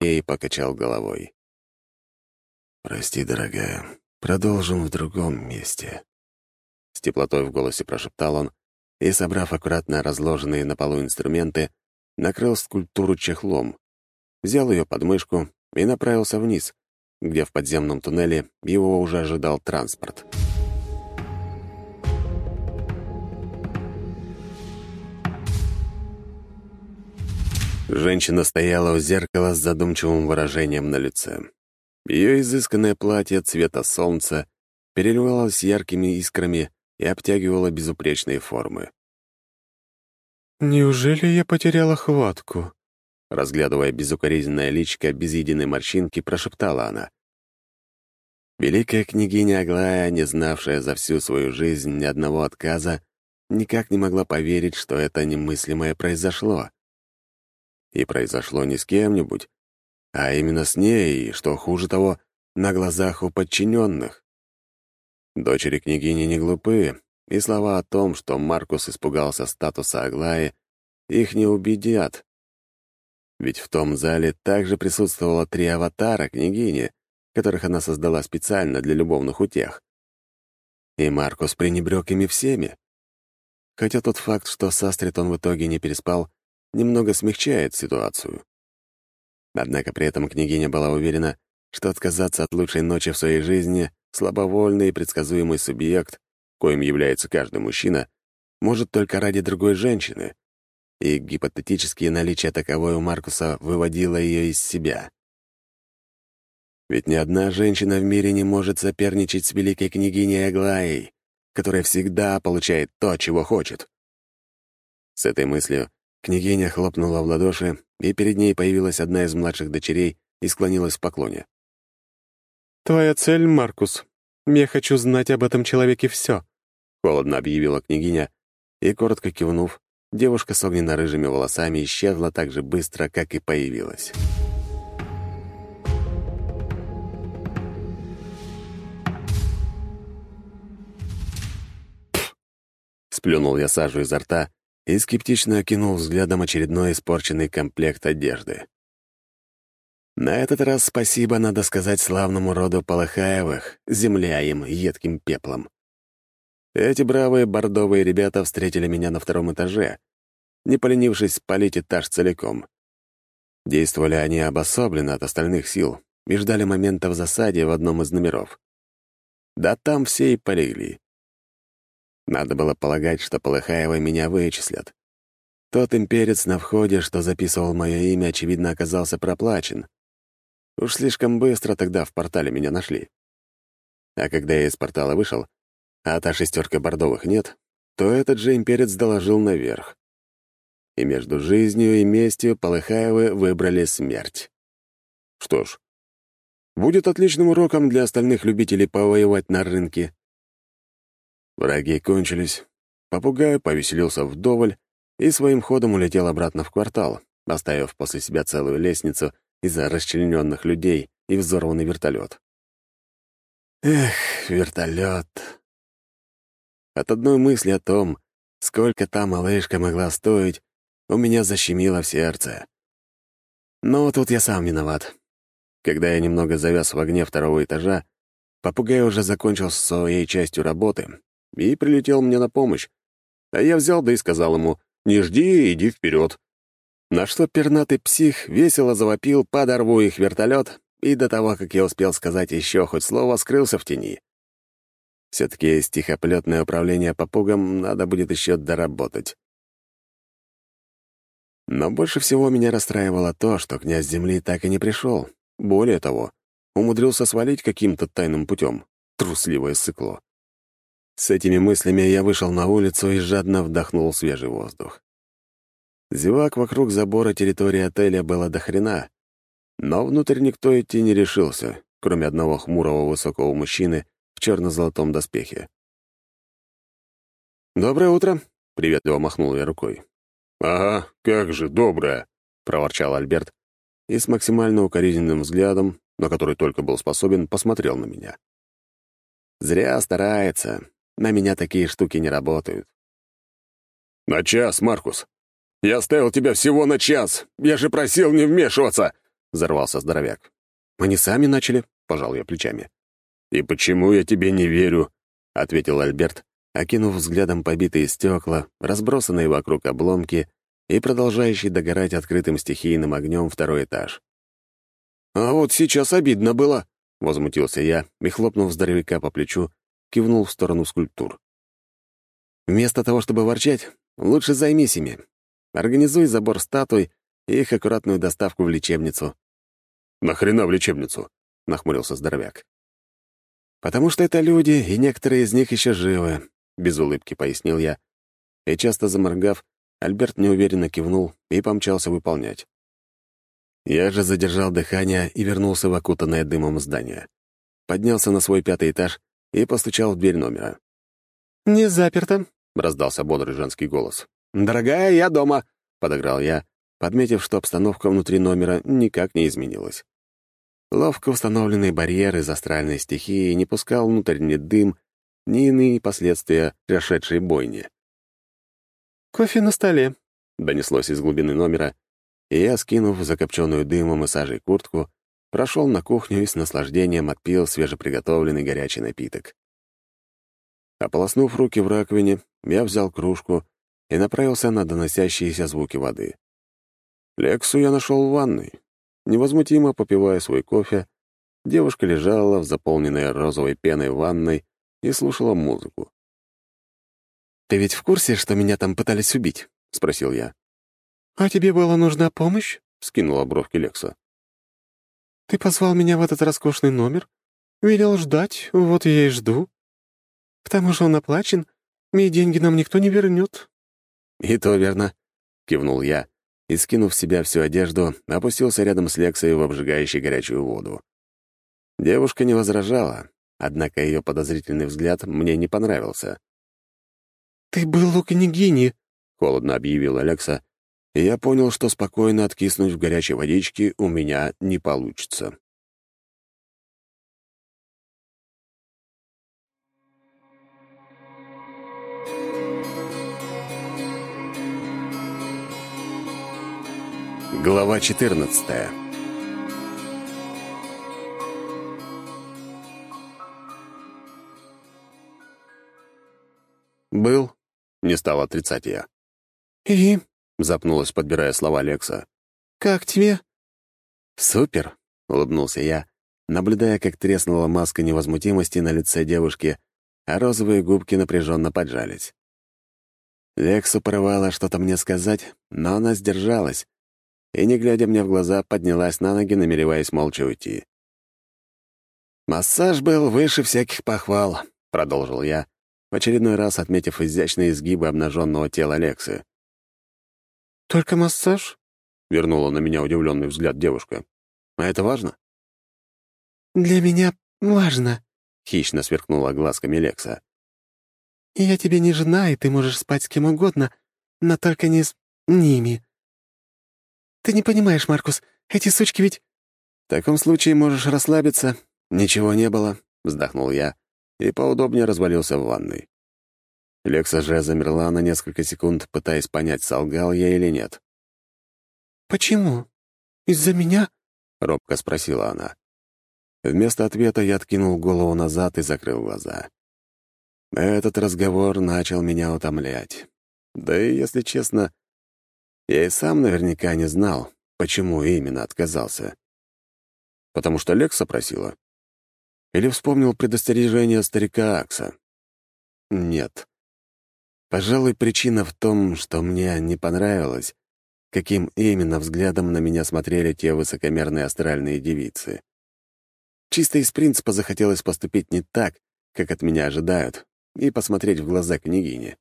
и покачал головой. «Прости, дорогая, продолжим в другом месте». С теплотой в голосе прошептал он и, собрав аккуратно разложенные на полу инструменты, накрыл скульптуру чехлом, взял ее под мышку и направился вниз, где в подземном туннеле его уже ожидал транспорт. Женщина стояла у зеркала с задумчивым выражением на лице. Ее изысканное платье цвета солнца переливалось яркими искрами и обтягивало безупречные формы. «Неужели я потеряла хватку?» Разглядывая безукоризненное личико без единой морщинки, прошептала она. Великая княгиня Аглая, не знавшая за всю свою жизнь ни одного отказа, никак не могла поверить, что это немыслимое произошло. И произошло не с кем-нибудь, а именно с ней, и, что хуже того, на глазах у подчиненных. Дочери княгини не глупы, и слова о том, что Маркус испугался статуса Аглаи, их не убедят. Ведь в том зале также присутствовало три аватара княгини, которых она создала специально для любовных утех. И Маркус пренебрег ими всеми. Хотя тот факт, что с Астрид он в итоге не переспал, немного смягчает ситуацию. Однако при этом княгиня была уверена, что отказаться от лучшей ночи в своей жизни слабовольный и предсказуемый субъект, коим является каждый мужчина, может только ради другой женщины, и гипотетически наличие таковой у Маркуса выводило ее из себя. Ведь ни одна женщина в мире не может соперничать с великой княгиней Аглаей, которая всегда получает то, чего хочет. С этой мыслью княгиня хлопнула в ладоши, и перед ней появилась одна из младших дочерей и склонилась в поклоне. «Твоя цель, Маркус. Я хочу знать об этом человеке все», — холодно объявила княгиня, и, коротко кивнув, девушка с огненно-рыжими волосами исчезла так же быстро, как и появилась. Сплюнул я сажу изо рта и скептично окинул взглядом очередной испорченный комплект одежды. На этот раз спасибо надо сказать славному роду Полыхаевых, земля им едким пеплом. Эти бравые бордовые ребята встретили меня на втором этаже, не поленившись спалить этаж целиком. Действовали они обособленно от остальных сил и ждали момента в засаде в одном из номеров. Да там все и полегли. Надо было полагать, что Полыхаевы меня вычислят. Тот имперец на входе, что записывал мое имя, очевидно, оказался проплачен. Уж слишком быстро тогда в портале меня нашли. А когда я из портала вышел, а та шестерка бордовых нет, то этот же имперец доложил наверх. И между жизнью и местью Полыхаевы выбрали смерть. Что ж, будет отличным уроком для остальных любителей повоевать на рынке. Враги кончились. Попугай повеселился вдоволь и своим ходом улетел обратно в квартал, оставив после себя целую лестницу из-за расчлененных людей и взорванный вертолет. Эх, вертолет. От одной мысли о том, сколько та малышка могла стоить, у меня защемило в сердце. Но тут я сам виноват. Когда я немного завяз в огне второго этажа, попугай уже закончил с своей частью работы и прилетел мне на помощь. А я взял да и сказал ему «Не жди, иди вперед. На что пернатый псих весело завопил «Подорву их вертолет», и до того, как я успел сказать еще хоть слово, скрылся в тени. Все-таки стихоплетное управление попугом надо будет еще доработать. Но больше всего меня расстраивало то, что князь Земли так и не пришел. Более того, умудрился свалить каким-то тайным путем. Трусливое сыкло. С этими мыслями я вышел на улицу и жадно вдохнул свежий воздух. Зевак вокруг забора территории отеля было до хрена, но внутрь никто идти не решился, кроме одного хмурого высокого мужчины в черно-золотом доспехе. «Доброе утро!» — приветливо махнул я рукой. «Ага, как же, доброе!» — проворчал Альберт и с максимально укоризненным взглядом, на который только был способен, посмотрел на меня. «Зря старается. На меня такие штуки не работают». «На час, Маркус!» Я оставил тебя всего на час. Я же просил не вмешиваться!» — взорвался здоровяк. «Мы не сами начали», — пожал я плечами. «И почему я тебе не верю?» — ответил Альберт, окинув взглядом побитые стекла, разбросанные вокруг обломки и продолжающий догорать открытым стихийным огнем второй этаж. «А вот сейчас обидно было», — возмутился я и, хлопнув здоровяка по плечу, кивнул в сторону скульптур. «Вместо того, чтобы ворчать, лучше займись ими. Организуй забор статуй и их аккуратную доставку в лечебницу». «Нахрена в лечебницу?» — нахмурился здоровяк. «Потому что это люди, и некоторые из них еще живы», — без улыбки пояснил я. И часто заморгав, Альберт неуверенно кивнул и помчался выполнять. Я же задержал дыхание и вернулся в окутанное дымом здание. Поднялся на свой пятый этаж и постучал в дверь номера. «Не заперто», — раздался бодрый женский голос. «Дорогая, я дома», — подограл я, подметив, что обстановка внутри номера никак не изменилась. Ловко установленный барьер из астральной стихии не пускал внутрь ни дым, ни иные последствия прошедшей бойни. «Кофе на столе», — донеслось из глубины номера, и я, скинув закопченную дымом и сажей куртку, прошел на кухню и с наслаждением отпил свежеприготовленный горячий напиток. Ополоснув руки в раковине, я взял кружку и направился на доносящиеся звуки воды. Лексу я нашел в ванной. Невозмутимо попивая свой кофе, девушка лежала в заполненной розовой пеной ванной и слушала музыку. «Ты ведь в курсе, что меня там пытались убить?» — спросил я. «А тебе была нужна помощь?» — скинула бровки Лекса. «Ты позвал меня в этот роскошный номер, велел ждать, вот я и жду. К тому же он оплачен, и деньги нам никто не вернет». «И то верно», — кивнул я, и, скинув с себя всю одежду, опустился рядом с Лексой в обжигающей горячую воду. Девушка не возражала, однако ее подозрительный взгляд мне не понравился. «Ты был у княгини», — холодно объявил Алекса, и я понял, что спокойно откиснуть в горячей водичке у меня не получится. Глава 14 «Был», — не стал отрицать я. «И?» — запнулась, подбирая слова Лекса. «Как тебе?» «Супер», — улыбнулся я, наблюдая, как треснула маска невозмутимости на лице девушки, а розовые губки напряженно поджались. Лексу порывала что-то мне сказать, но она сдержалась, и, не глядя мне в глаза, поднялась на ноги, намереваясь молча уйти. «Массаж был выше всяких похвал», — продолжил я, в очередной раз отметив изящные изгибы обнаженного тела Лексы. «Только массаж?» — вернула на меня удивленный взгляд девушка. «А это важно?» «Для меня важно», — хищно сверкнула глазками Лекса. «Я тебе не жена, и ты можешь спать с кем угодно, но только не с ними. Ты не понимаешь, Маркус, эти сучки ведь...» «В таком случае можешь расслабиться. Ничего не было», — вздохнул я и поудобнее развалился в ванной. Лекса же замерла на несколько секунд, пытаясь понять, солгал я или нет. «Почему? Из-за меня?» — робко спросила она. Вместо ответа я откинул голову назад и закрыл глаза. Этот разговор начал меня утомлять. Да и, если честно, я и сам наверняка не знал, почему именно отказался. Потому что Лекса просила. Или вспомнил предостережение старика Акса. Нет. Пожалуй, причина в том, что мне не понравилось, каким именно взглядом на меня смотрели те высокомерные астральные девицы. Чисто из принципа захотелось поступить не так, как от меня ожидают, и посмотреть в глаза княгини.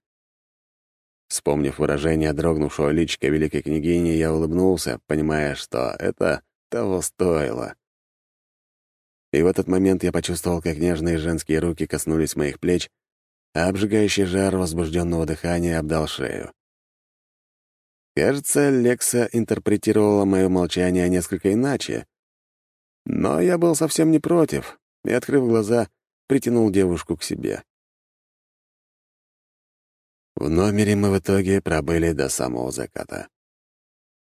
Вспомнив выражение дрогнувшего личика великой княгини, я улыбнулся, понимая, что это того стоило. И в этот момент я почувствовал, как нежные женские руки коснулись моих плеч, а обжигающий жар возбужденного дыхания обдал шею. Кажется, Лекса интерпретировала мое молчание несколько иначе. Но я был совсем не против и, открыв глаза, притянул девушку к себе. В номере мы в итоге пробыли до самого заката.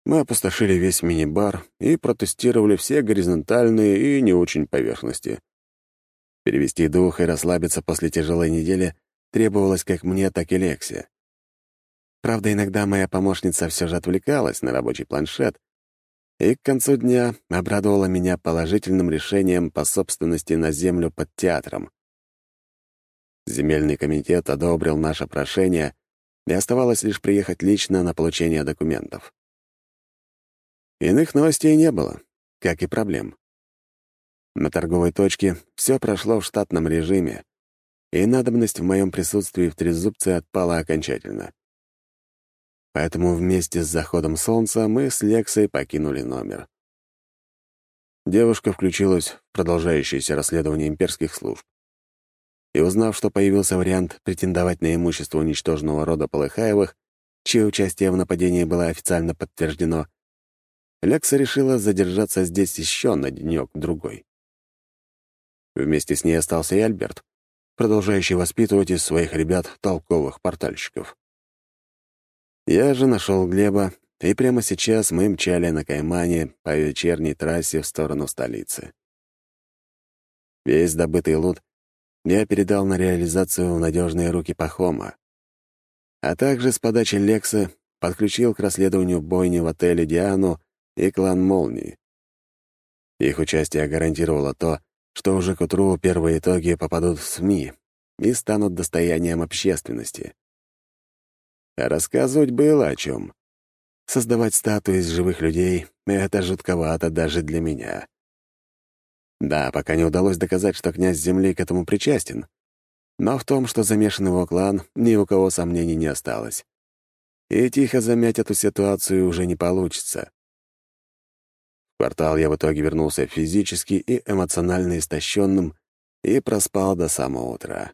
мы опустошили весь мини-бар и протестировали все горизонтальные и не очень поверхности. Перевести дух и расслабиться после тяжелой недели требовалось как мне, так и Лексе. Правда, иногда моя помощница все же отвлекалась на рабочий планшет и к концу дня обрадовала меня положительным решением по собственности на землю под театром. Земельный комитет одобрил наше прошение, и оставалось лишь приехать лично на получение документов. Иных новостей не было, как и проблем. На торговой точке все прошло в штатном режиме, и надобность в моем присутствии в Трезубце отпала окончательно. Поэтому вместе с заходом солнца мы с Лексой покинули номер. Девушка включилась в продолжающееся расследование имперских служб. И узнав, что появился вариант претендовать на имущество уничтоженного рода Полыхаевых, чье участие в нападении было официально подтверждено, Лекса решила задержаться здесь еще на денек-другой. Вместе с ней остался и Альберт, продолжающий воспитывать из своих ребят толковых портальщиков. Я же нашел Глеба, и прямо сейчас мы мчали на Каймане по вечерней трассе в сторону столицы. Весь добытый лут я передал на реализацию в надежные руки Пахома, а также с подачи Лекса подключил к расследованию бойни в отеле «Диану» и клан «Молнии». Их участие гарантировало то, что уже к утру первые итоги попадут в СМИ и станут достоянием общественности. Рассказывать было о чем. Создавать статуи из живых людей — это жутковато даже для меня. Да, пока не удалось доказать, что князь Земли к этому причастен. Но в том, что замешан его клан, ни у кого сомнений не осталось. И тихо замять эту ситуацию уже не получится. Квартал я в итоге вернулся физически и эмоционально истощенным и проспал до самого утра.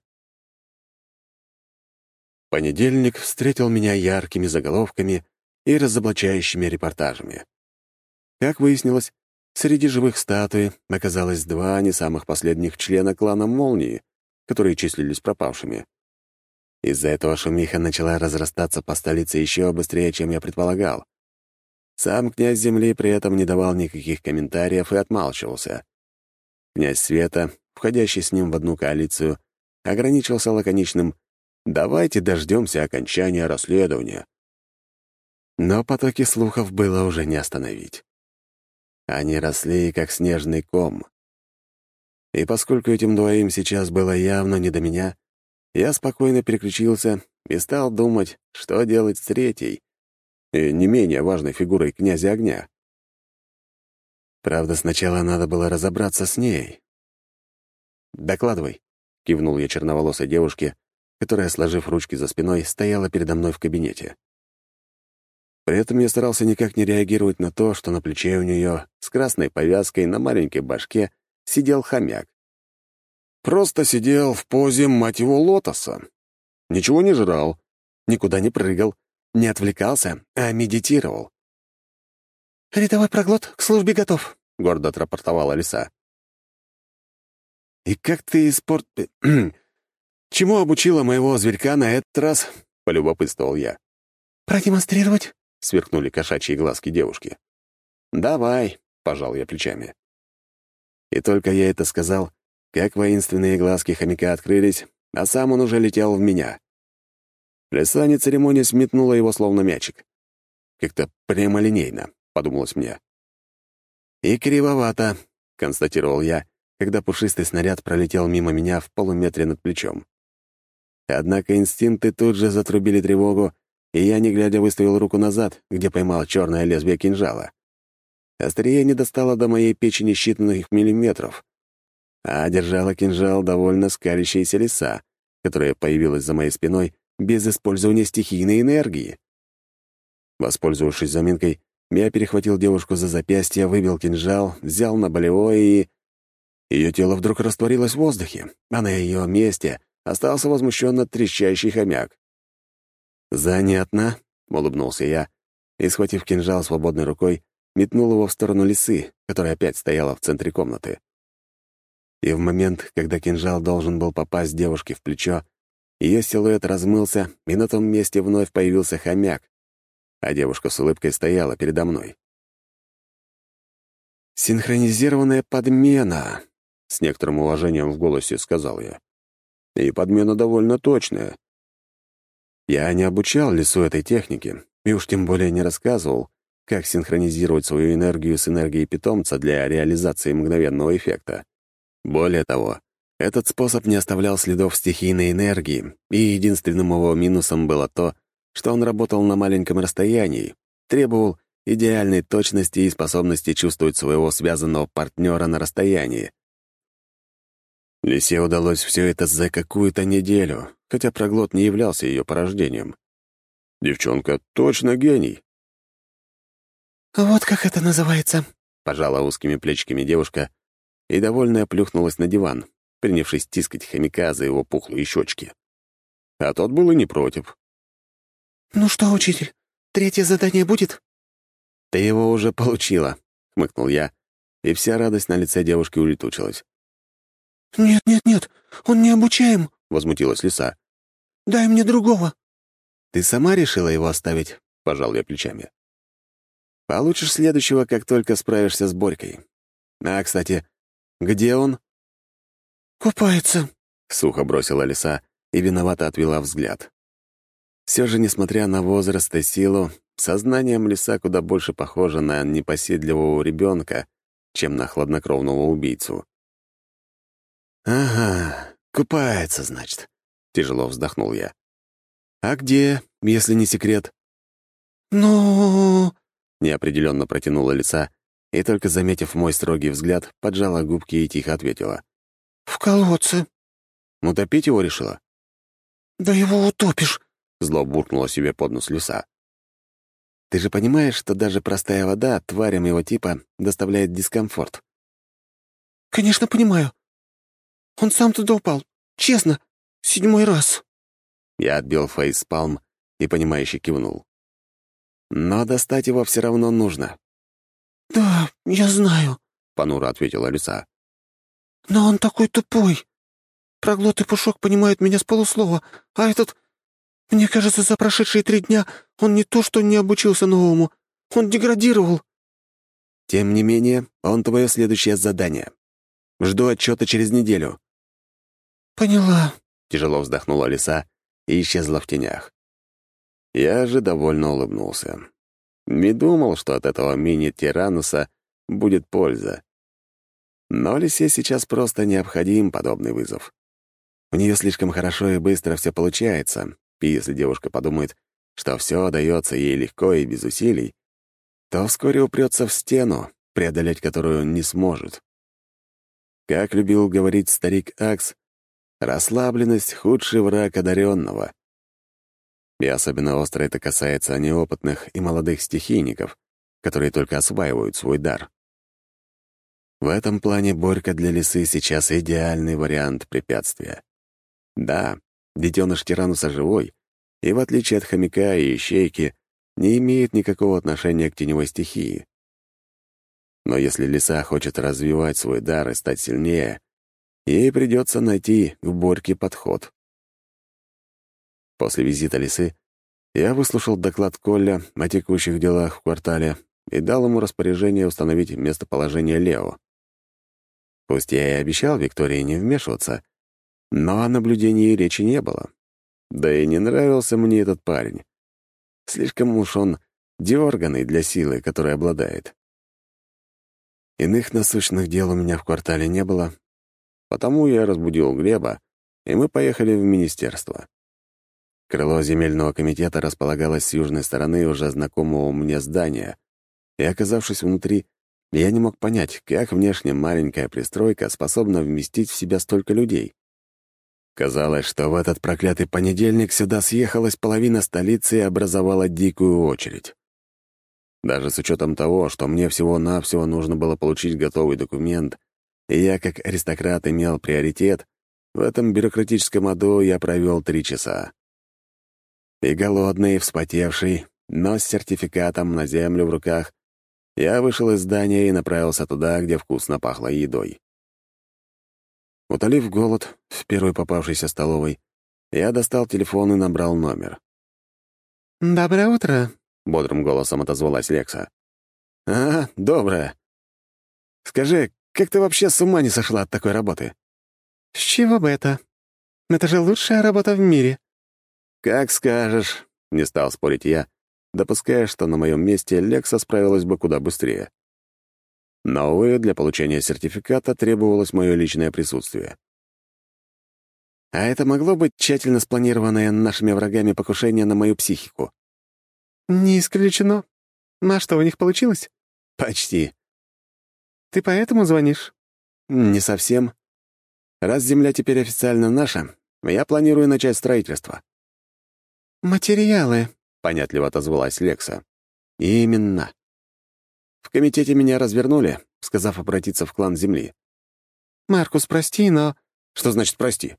Понедельник встретил меня яркими заголовками и разоблачающими репортажами. Как выяснилось, среди живых статуй оказалось два не самых последних члена клана Молнии, которые числились пропавшими. Из-за этого шумиха начала разрастаться по столице еще быстрее, чем я предполагал. Сам князь Земли при этом не давал никаких комментариев и отмалчивался. Князь Света, входящий с ним в одну коалицию, ограничился лаконичным Давайте дождемся окончания расследования. Но потоки слухов было уже не остановить. Они росли, как снежный ком. И поскольку этим двоим сейчас было явно не до меня, я спокойно переключился и стал думать, что делать с третьей, и не менее важной фигурой князя огня. Правда, сначала надо было разобраться с ней. «Докладывай», — кивнул я черноволосой девушке, которая, сложив ручки за спиной, стояла передо мной в кабинете. При этом я старался никак не реагировать на то, что на плече у нее с красной повязкой на маленькой башке сидел хомяк. Просто сидел в позе, мать его, лотоса. Ничего не жрал, никуда не прыгал, не отвлекался, а медитировал. «Рядовой проглот к службе готов», — гордо отрапортовала лиса. «И как ты испорт... «Чему обучила моего зверька на этот раз?» — полюбопытствовал я. «Продемонстрировать?» — сверкнули кошачьи глазки девушки. «Давай», — пожал я плечами. И только я это сказал, как воинственные глазки хомяка открылись, а сам он уже летел в меня. Лиса, не церемонясь, метнула его словно мячик. Как-то прямолинейно, подумалось мне. «И кривовато», — констатировал я, когда пушистый снаряд пролетел мимо меня в полуметре над плечом. Однако инстинкты тут же затрубили тревогу, и я, не глядя, выставил руку назад, где поймал черное лезвие кинжала. Острие не достало до моей печени считанных миллиметров, а держала кинжал довольно скалящаяся лиса, которая появилась за моей спиной без использования стихийной энергии. Воспользовавшись заминкой, я перехватил девушку за запястье, выбил кинжал, взял на болевое и... Ее тело вдруг растворилось в воздухе, а на ее месте остался возмущенно трещащий хомяк. «Занятно», — улыбнулся я, и, схватив кинжал свободной рукой, метнул его в сторону лисы, которая опять стояла в центре комнаты. И в момент, когда кинжал должен был попасть девушке в плечо, ее силуэт размылся, и на том месте вновь появился хомяк. а девушка с улыбкой стояла передо мной. «Синхронизированная подмена», — с некоторым уважением в голосе сказал я. «И подмена довольно точная. Я не обучал лесу этой технике, и уж тем более не рассказывал, как синхронизировать свою энергию с энергией питомца для реализации мгновенного эффекта. Более того, этот способ не оставлял следов стихийной энергии, и единственным его минусом было то, что он работал на маленьком расстоянии, требовал идеальной точности и способности чувствовать своего связанного партнера на расстоянии. Лисе удалось все это за какую-то неделю, хотя проглот не являлся ее порождением. Девчонка точно гений. «Вот как это называется», — пожала узкими плечиками девушка и, довольная, плюхнулась на диван, принявшись тискать хомяка за его пухлые щечки. А тот был и не против. «Ну что, учитель, третье задание будет?» «Ты его уже получила», — хмыкнул я, и вся радость на лице девушки улетучилась. «Нет, нет, нет, он не обучаем», — возмутилась лиса. «Дай мне другого». «Ты сама решила его оставить?» — пожал я плечами. «Получишь следующего, как только справишься с Борькой. А, кстати, где он?» «Купается», — сухо бросила лиса и виновато отвела взгляд. Все же, несмотря на возраст и силу, сознанием лиса куда больше похожа на непоседливого ребенка, чем на хладнокровного убийцу. «Ага, купается, значит», — тяжело вздохнул я. «А где, если не секрет?» «Ну...» — неопределенно протянула лица и, только заметив мой строгий взгляд, поджала губки и тихо ответила. «В колодце». «Утопить его решила?» «Да его утопишь», — зло буркнула себе под нос лиса. «Ты же понимаешь, что даже простая вода тварям его типа доставляет дискомфорт?» «Конечно, понимаю. Он сам туда упал. Честно. Седьмой раз». Я отбил фейспалм и, понимающе кивнул. «Но достать его все равно нужно». «Да, я знаю», — понуро ответила лиса. «Но он такой тупой. Проглот и Пушок понимают меня с полуслова, а этот мне кажется, за прошедшие три дня он не то что не обучился новому, он деградировал». «Тем не менее, он твое следующее задание. Жду отчета через неделю». «Поняла», — тяжело вздохнула лиса и исчезла в тенях. Я же довольно улыбнулся. Не думал, что от этого мини-тирануса будет польза. Но лисе сейчас просто необходим подобный вызов. У нее слишком хорошо и быстро все получается, и если девушка подумает, что все дается ей легко и без усилий, то вскоре упрется в стену, преодолеть которую не сможет. Как любил говорить старик Акс, расслабленность — худший враг одаренного. И особенно остро это касается неопытных и молодых стихийников, которые только осваивают свой дар. В этом плане Борька для лисы сейчас идеальный вариант препятствия. Да, Детеныш тирануса живой, и в отличие от хомяка и ищейки, не имеет никакого отношения к теневой стихии. Но если лиса хочет развивать свой дар и стать сильнее, ей придется найти к Борьке подход. После визита лисы я выслушал доклад Колля о текущих делах в квартале и дал ему распоряжение установить местоположение Лео. Пусть я и обещал Виктории не вмешиваться, но о наблюдении речи не было. Да и не нравился мне этот парень. Слишком уж он дерганный для силы, которой обладает. Иных насущных дел у меня в квартале не было, потому я разбудил Глеба, и мы поехали в министерство. Крыло земельного комитета располагалось с южной стороны уже знакомого мне здания, и, оказавшись внутри, я не мог понять, как внешне маленькая пристройка способна вместить в себя столько людей. Казалось, что в этот проклятый понедельник сюда съехалась половина столицы и образовала дикую очередь. Даже с учетом того, что мне всего-навсего нужно было получить готовый документ, и я, как аристократ, имел приоритет, в этом бюрократическом аду я провел три часа. И голодный, и вспотевший, но с сертификатом на землю в руках, я вышел из здания и направился туда, где вкусно пахло едой. Утолив голод в первой попавшейся столовой, я достал телефон и набрал номер. «Доброе утро, — бодрым голосом отозвалась Лекса. «А, добрая. Скажи, как ты вообще с ума не сошла от такой работы?» «С чего бы это? Это же лучшая работа в мире». «Как скажешь», — не стал спорить я, допуская, что на моем месте Лекса справилась бы куда быстрее. Но, увы, для получения сертификата требовалось мое личное присутствие. А это могло быть тщательно спланированное нашими врагами покушение на мою психику? «Не исключено. На что, у них получилось?» «Почти». «Ты поэтому звонишь?» «Не совсем. Раз земля теперь официально наша, я планирую начать строительство». «Материалы», — понятливо отозвалась Лекса. «Именно. В комитете меня развернули, сказав обратиться в клан Земли». «Маркус, прости, но...» «Что значит «прости»?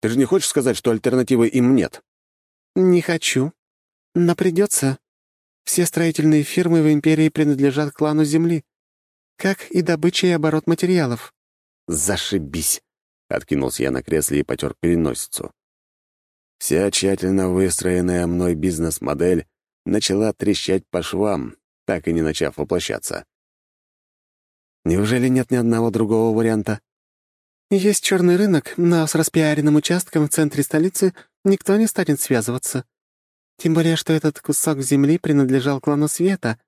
Ты же не хочешь сказать, что альтернативы им нет?» «Не хочу. Но придется. Все строительные фирмы в Империи принадлежат клану Земли, как и добыча и оборот материалов». «Зашибись!» — откинулся я на кресле и потер переносицу. Вся тщательно выстроенная мной бизнес-модель начала трещать по швам, так и не начав воплощаться. Неужели нет ни одного другого варианта? Есть черный рынок, но с распиаренным участком в центре столицы никто не станет связываться. Тем более, что этот кусок земли принадлежал клану Света,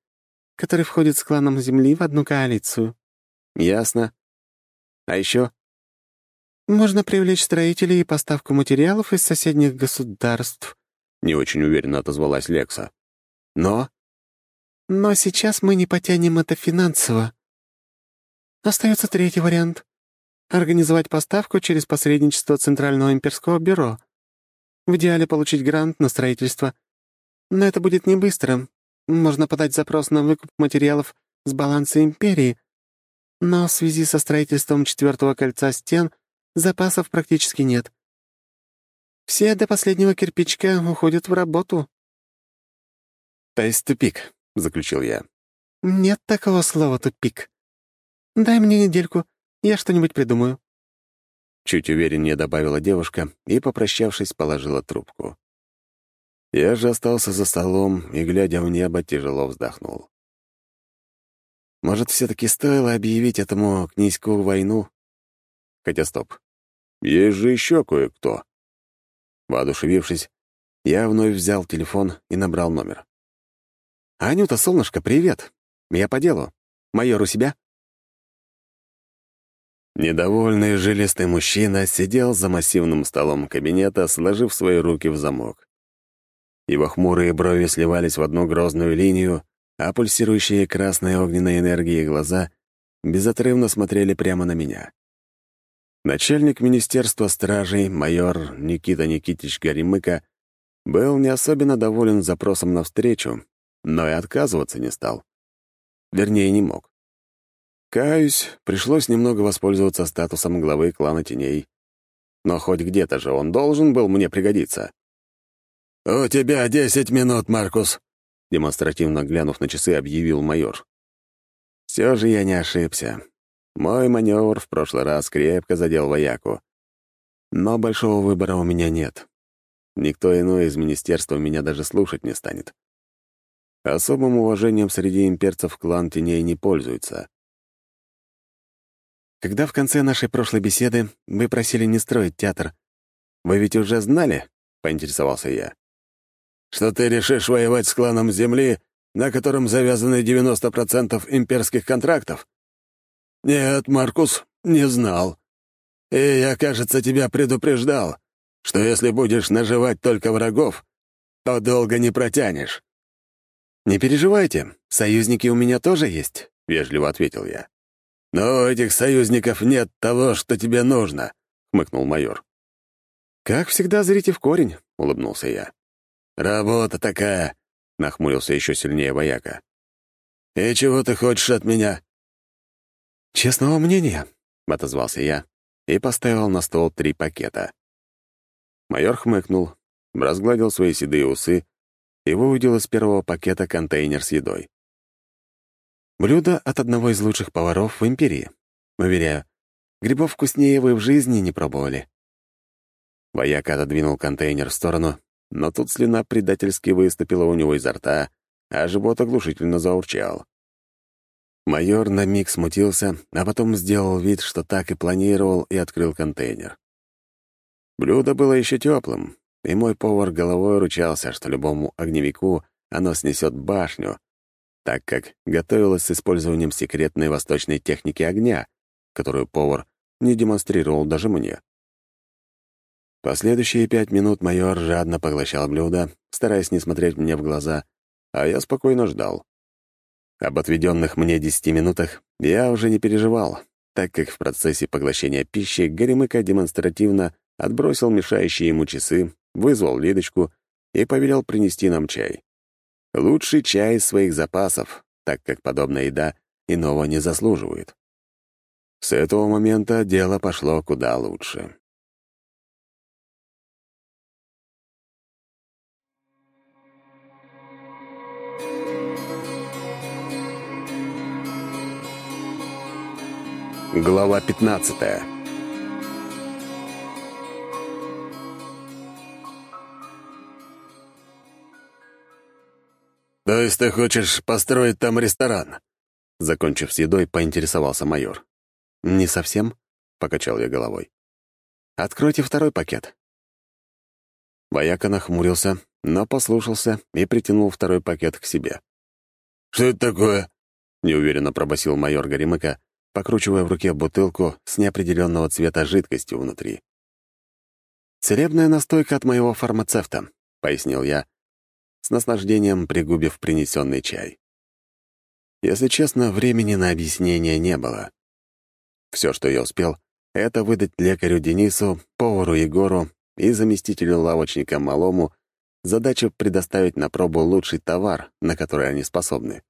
который входит с кланом Земли в одну коалицию. Ясно. А еще? Можно привлечь строителей и поставку материалов из соседних государств. Не очень уверенно отозвалась Лекса. Но? Но сейчас мы не потянем это финансово. Остается третий вариант — организовать поставку через посредничество Центрального имперского бюро. В идеале получить грант на строительство. Но это будет не быстро. Можно подать запрос на выкуп материалов с баланса империи. Но в связи со строительством четвертого кольца стен запасов практически нет. Все до последнего кирпичка уходят в работу. «То есть тупик», — заключил я. «Нет такого слова «тупик». Дай мне недельку, я что-нибудь придумаю». Чуть увереннее добавила девушка и, попрощавшись, положила трубку. Я же остался за столом и, глядя в небо, тяжело вздохнул. Может, все-таки стоило объявить этому князьку войну? Хотя стоп. Есть же еще кое-кто. Воодушевившись, я вновь взял телефон и набрал номер. «Анюта, солнышко, привет! Я по делу. Майор у себя?» Недовольный жилистый мужчина сидел за массивным столом кабинета, сложив свои руки в замок. Его хмурые брови сливались в одну грозную линию, а пульсирующие красной огненной энергии глаза безотрывно смотрели прямо на меня. Начальник Министерства стражей, майор Никита Никитич Горемыка, был не особенно доволен запросом на встречу, но и отказываться не стал. Вернее, не мог. Каюсь, пришлось немного воспользоваться статусом главы клана теней. Но хоть где-то же он должен был мне пригодиться. «У тебя десять минут, Маркус», — демонстративно глянув на часы, объявил майор. Все же я не ошибся. Мой маневр в прошлый раз крепко задел вояку. Но большого выбора у меня нет. Никто иной из министерства меня даже слушать не станет. Особым уважением среди имперцев клан теней не пользуется. Когда в конце нашей прошлой беседы вы просили не строить театр, вы ведь уже знали, — поинтересовался я, — что ты решишь воевать с кланом Земли, на котором завязаны 90% имперских контрактов? Нет, Маркус, не знал. И я, кажется, тебя предупреждал, что если будешь наживать только врагов, то долго не протянешь. «Не переживайте, союзники у меня тоже есть», — вежливо ответил я. «Но у этих союзников нет того, что тебе нужно», — хмыкнул майор. «Как всегда, зрите в корень», — улыбнулся я. «Работа такая», — нахмурился еще сильнее вояка. «И чего ты хочешь от меня?» «Честного мнения», — отозвался я и поставил на стол три пакета. Майор хмыкнул, разгладил свои седые усы и выудил из первого пакета контейнер с едой. Блюдо от одного из лучших поваров в империи. Уверяю, грибов вкуснее вы в жизни не пробовали. Вояка отодвинул контейнер в сторону но тут слюна предательски выступила у него изо рта, а живот оглушительно заурчал. Майор на миг смутился, а потом сделал вид, что так и планировал, и открыл контейнер. Блюдо было еще теплым, и мой повар головой ручался, что любому огневику оно снесет башню, так как готовилось с использованием секретной восточной техники огня, которую повар не демонстрировал даже мне. Последующие пять минут майор жадно поглощал блюдо, стараясь не смотреть мне в глаза, а я спокойно ждал. Об отведенных мне десяти минутах я уже не переживал, так как в процессе поглощения пищи Горемыка демонстративно отбросил мешающие ему часы, вызвал Лидочку и повелел принести нам чай. Лучший чай из своих запасов, так как подобная еда иного не заслуживает. С этого момента дело пошло куда лучше. Глава 15 «То есть ты хочешь построить там ресторан?» Закончив с едой, поинтересовался майор. «Не совсем», — покачал я головой. «Откройте второй пакет». Вояка нахмурился, но послушался и притянул второй пакет к себе. «Что это такое?» — неуверенно пробасил майор Горемыка, покручивая в руке бутылку с неопределенного цвета жидкостью внутри. «Целебная настойка от моего фармацевта», — пояснил я, с наслаждением пригубив принесенный чай. Если честно, времени на объяснение не было. Все, что я успел, это выдать лекарю Денису, повару Егору и заместителю лавочника Малому задачу предоставить на пробу лучший товар, на который они способны.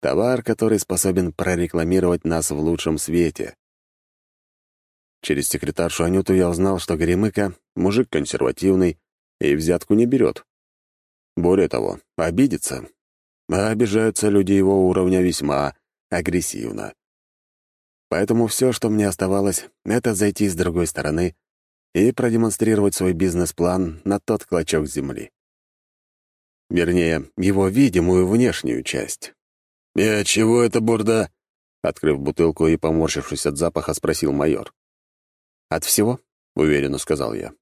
Товар, который способен прорекламировать нас в лучшем свете. Через секретаршу Анюту я узнал, что Горемыка — мужик консервативный и взятку не берет. Более того, обидится. А обижаются люди его уровня весьма агрессивно. Поэтому все, что мне оставалось, это зайти с другой стороны и продемонстрировать свой бизнес-план на тот клочок земли. Вернее, его видимую внешнюю часть. «И от чего это бурда?» Открыв бутылку и поморщившись от запаха, спросил майор. «От всего?» — уверенно сказал я.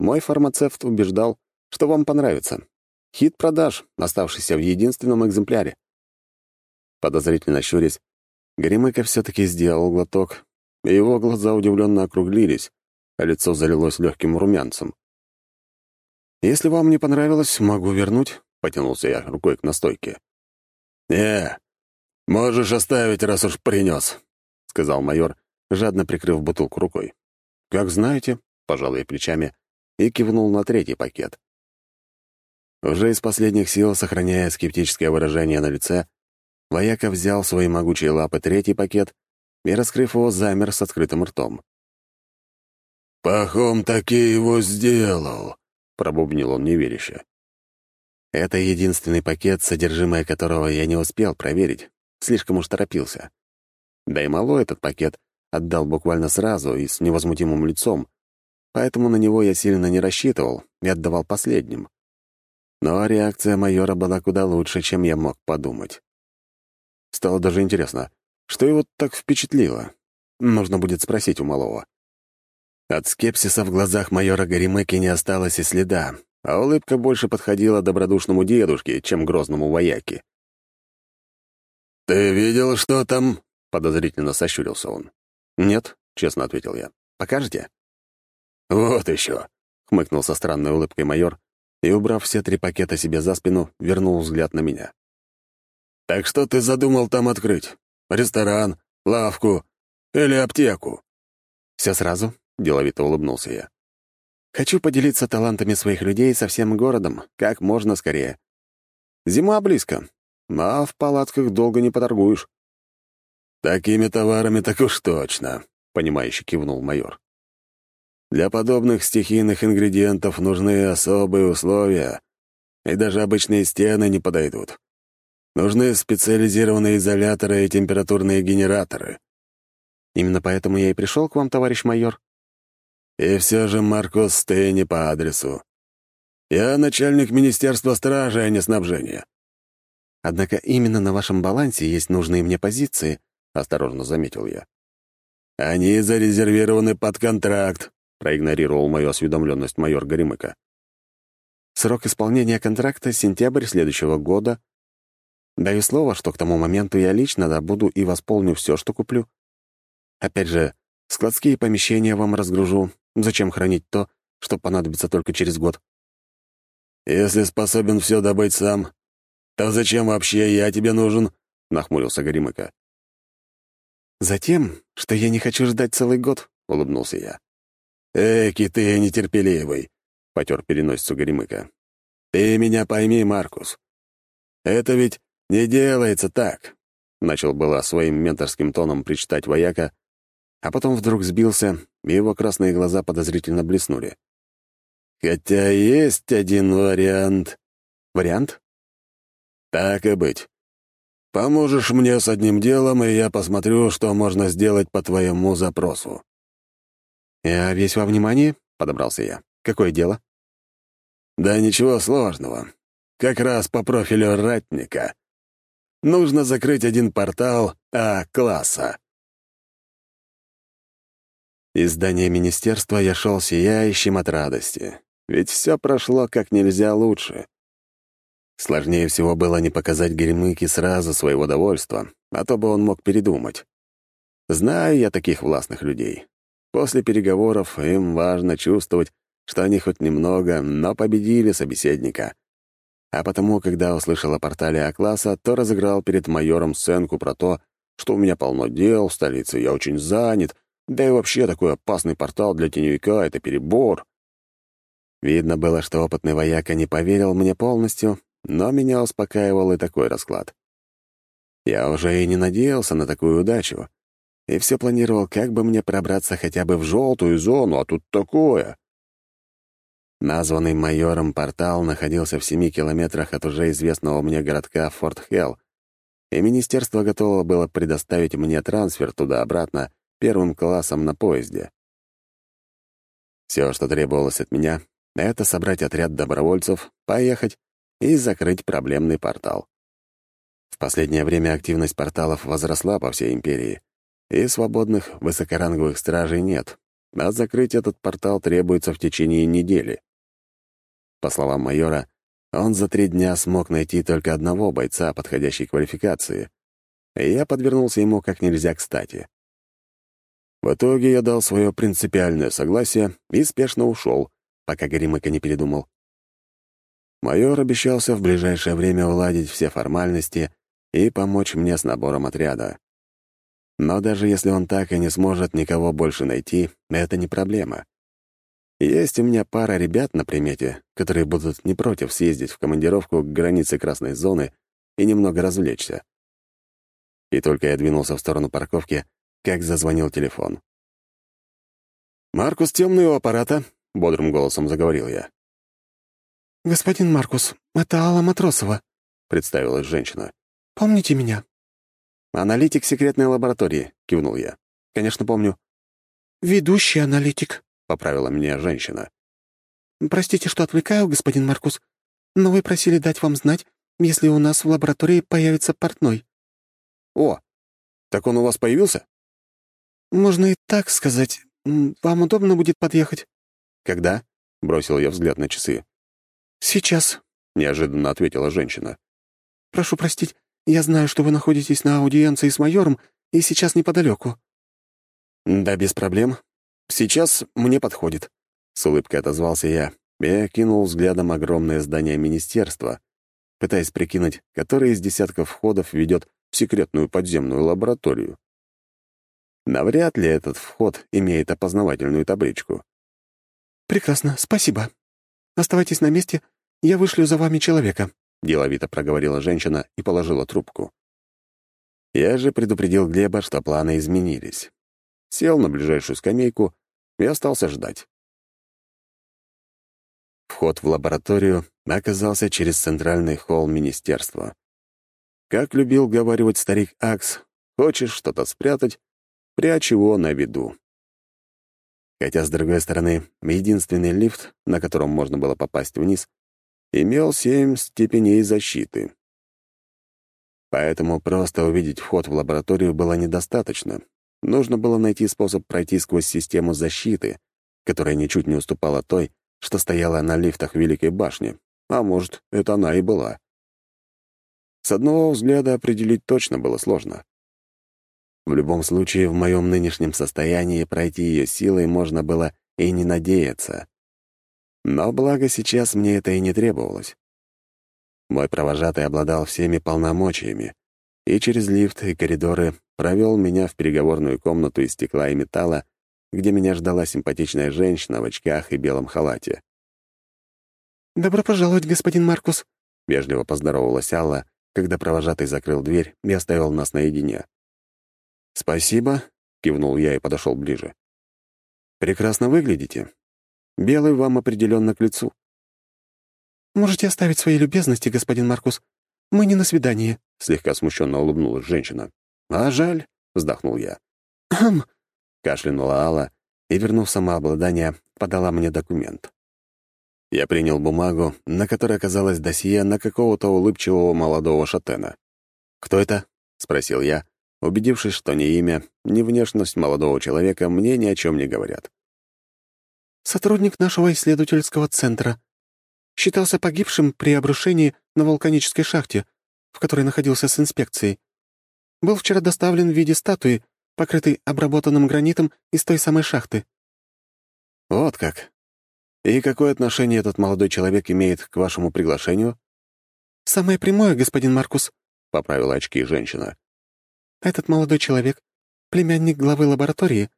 «Мой фармацевт убеждал, что вам понравится, Хит продаж, оставшийся в единственном экземпляре. Подозрительно щурясь, Горемыка все-таки сделал глоток, и его глаза удивленно округлились, а лицо залилось легким румянцем. «Если вам не понравилось, могу вернуть», — потянулся я рукой к настойке. «Не, можешь оставить, раз уж принес», — сказал майор, жадно прикрыв бутылку рукой. «Как знаете», — пожал я плечами и кивнул на третий пакет. Уже из последних сил, сохраняя скептическое выражение на лице, вояка взял свои могучие лапы третий пакет и, раскрыв его, замер с открытым ртом. «Пахом таки его сделал», — пробубнил он неверяще. Это единственный пакет, содержимое которого я не успел проверить, слишком уж торопился. Да и мало этот пакет отдал буквально сразу и с невозмутимым лицом, поэтому на него я сильно не рассчитывал и отдавал последним. Но реакция майора была куда лучше, чем я мог подумать. Стало даже интересно, что его так впечатлило. Нужно будет спросить у малого. От скепсиса в глазах майора Горемыки не осталось и следа, а улыбка больше подходила добродушному дедушке, чем грозному вояке. «Ты видел, что там?» — подозрительно сощурился он. «Нет», — честно ответил я. «Покажете?» «Вот еще», — хмыкнул со странной улыбкой майор и, убрав все три пакета себе за спину, вернул взгляд на меня. «Так что ты задумал там открыть? Ресторан, лавку или аптеку?» «Все сразу», — деловито улыбнулся я. «Хочу поделиться талантами своих людей со всем городом, как можно скорее. Зима близко, а в палатках долго не поторгуешь». «Такими товарами так уж точно», — понимающе кивнул майор. Для подобных стихийных ингредиентов нужны особые условия, и даже обычные стены не подойдут. Нужны специализированные изоляторы и температурные генераторы. Именно поэтому я и пришел к вам, товарищ майор. И все же, Маркус, ты не по адресу. Я начальник Министерства стражи, а не снабжения». «Однако именно на вашем балансе есть нужные мне позиции», — осторожно заметил я. «Они зарезервированы под контракт», — проигнорировал мою осведомленность майор Горемыка. «Срок исполнения контракта — сентябрь следующего года. Даю слово, что к тому моменту я лично добуду и восполню все, что куплю. Опять же, складские помещения вам разгружу. Зачем хранить то, что понадобится только через год?» «Если способен все добыть сам, то зачем вообще я тебе нужен?» — нахмурился Горемыка. «Затем, что я не хочу ждать целый год», — улыбнулся я. «Эки ты нетерпеливый», — потер переносицу Горемыка. «Ты меня пойми, Маркус. Это ведь не делается так», — начал было своим менторским тоном причитать вояка, а потом вдруг сбился, и его красные глаза подозрительно блеснули. Хотя есть один вариант. Вариант? Так и быть. Поможешь мне с одним делом, и я посмотрю, что можно сделать по твоему запросу. Я весь во внимании, — подобрался я. Какое дело? Да ничего сложного. Как раз по профилю ратника. Нужно закрыть один портал А-класса. Из здания министерства я шел сияющим от радости. Ведь все прошло как нельзя лучше. Сложнее всего было не показать Гремыке сразу своего довольства, а то бы он мог передумать. Знаю я таких властных людей. После переговоров им важно чувствовать, что они хоть немного, но победили собеседника. А потому, когда услышал о портале А-класса, то разыграл перед майором сценку про то, что у меня полно дел в столице, я очень занят, да и вообще такой опасный портал для теневика — это перебор. Видно было, что опытный вояка не поверил мне полностью, но меня успокаивал и такой расклад. Я уже и не надеялся на такую удачу, и все планировал, как бы мне пробраться хотя бы в желтую зону, а тут такое. Названный майором портал находился в семи километрах от уже известного мне городка Форт Хелл, и министерство готово было предоставить мне трансфер туда-обратно первым классом на поезде. Все, что требовалось от меня, это собрать отряд добровольцев, поехать и закрыть проблемный портал. В последнее время активность порталов возросла по всей империи, и свободных высокоранговых стражей нет, а закрыть этот портал требуется в течение недели. По словам майора, он за три дня смог найти только одного бойца подходящей квалификации, и я подвернулся ему как нельзя кстати. В итоге я дал свое принципиальное согласие и спешно ушел, пока Горемыка не передумал. Майор обещался в ближайшее время уладить все формальности и помочь мне с набором отряда. Но даже если он так и не сможет никого больше найти, это не проблема. Есть у меня пара ребят на примете, которые будут не против съездить в командировку к границе красной зоны и немного развлечься. И только я двинулся в сторону парковки, как зазвонил телефон. «Маркус темный у аппарата», — бодрым голосом заговорил я. «Господин Маркус, это Алла Матросова», — представилась женщина. «Помните меня?» «Аналитик секретной лаборатории», — кивнул я. «Конечно, помню». «Ведущий аналитик», — поправила меня женщина. «Простите, что отвлекаю, господин Маркус, но вы просили дать вам знать, если у нас в лаборатории появится портной». «О, так он у вас появился?» «Можно и так сказать. Вам удобно будет подъехать?» «Когда?» — бросил я взгляд на часы. «Сейчас», — неожиданно ответила женщина. «Прошу простить, я знаю, что вы находитесь на аудиенции с майором и сейчас неподалеку». «Да, без проблем. Сейчас мне подходит», — с улыбкой отозвался я и окинул взглядом огромное здание министерства, пытаясь прикинуть, который из десятков входов ведет в секретную подземную лабораторию. Навряд ли этот вход имеет опознавательную табличку. «Прекрасно, спасибо. Оставайтесь на месте, я вышлю за вами человека», — деловито проговорила женщина и положила трубку. Я же предупредил Глеба, что планы изменились. Сел на ближайшую скамейку и остался ждать. Вход в лабораторию оказался через центральный холл министерства. Как любил говаривать старик Акс, хочешь что-то спрятать, прячь его на виду. Хотя, с другой стороны, единственный лифт, на котором можно было попасть вниз, имел семь степеней защиты. Поэтому просто увидеть вход в лабораторию было недостаточно. Нужно было найти способ пройти сквозь систему защиты, которая ничуть не уступала той, что стояла на лифтах Великой башни. А может, это она и была. С одного взгляда определить точно было сложно. В любом случае, в моем нынешнем состоянии пройти ее силой можно было и не надеяться. Но благо сейчас мне это и не требовалось. Мой провожатый обладал всеми полномочиями, и через лифт и коридоры провел меня в переговорную комнату из стекла и металла, где меня ждала симпатичная женщина в очках и белом халате. «Добро пожаловать, господин Маркус», — вежливо поздоровалась Алла, когда провожатый закрыл дверь и оставил нас наедине. «Спасибо», — кивнул я и подошел ближе. «Прекрасно выглядите. Белый вам определенно к лицу». «Можете оставить свои любезности, господин Маркус. Мы не на свидание», — слегка смущенно улыбнулась женщина. «А жаль», — вздохнул я. «Хм», — кашлянула Алла и, вернув самообладание, подала мне документ. Я принял бумагу, на которой оказалось досье на какого-то улыбчивого молодого шатена. «Кто это?» — спросил я, убедившись, что ни имя, ни внешность молодого человека мне ни о чем не говорят. «Сотрудник нашего исследовательского центра. Считался погибшим при обрушении на вулканической шахте, в которой находился с инспекцией. Был вчера доставлен в виде статуи, покрытой обработанным гранитом из той самой шахты». «Вот как. И какое отношение этот молодой человек имеет к вашему приглашению?» «Самое прямое, господин Маркус», — поправила очки женщина. «Этот молодой человек — племянник главы лаборатории,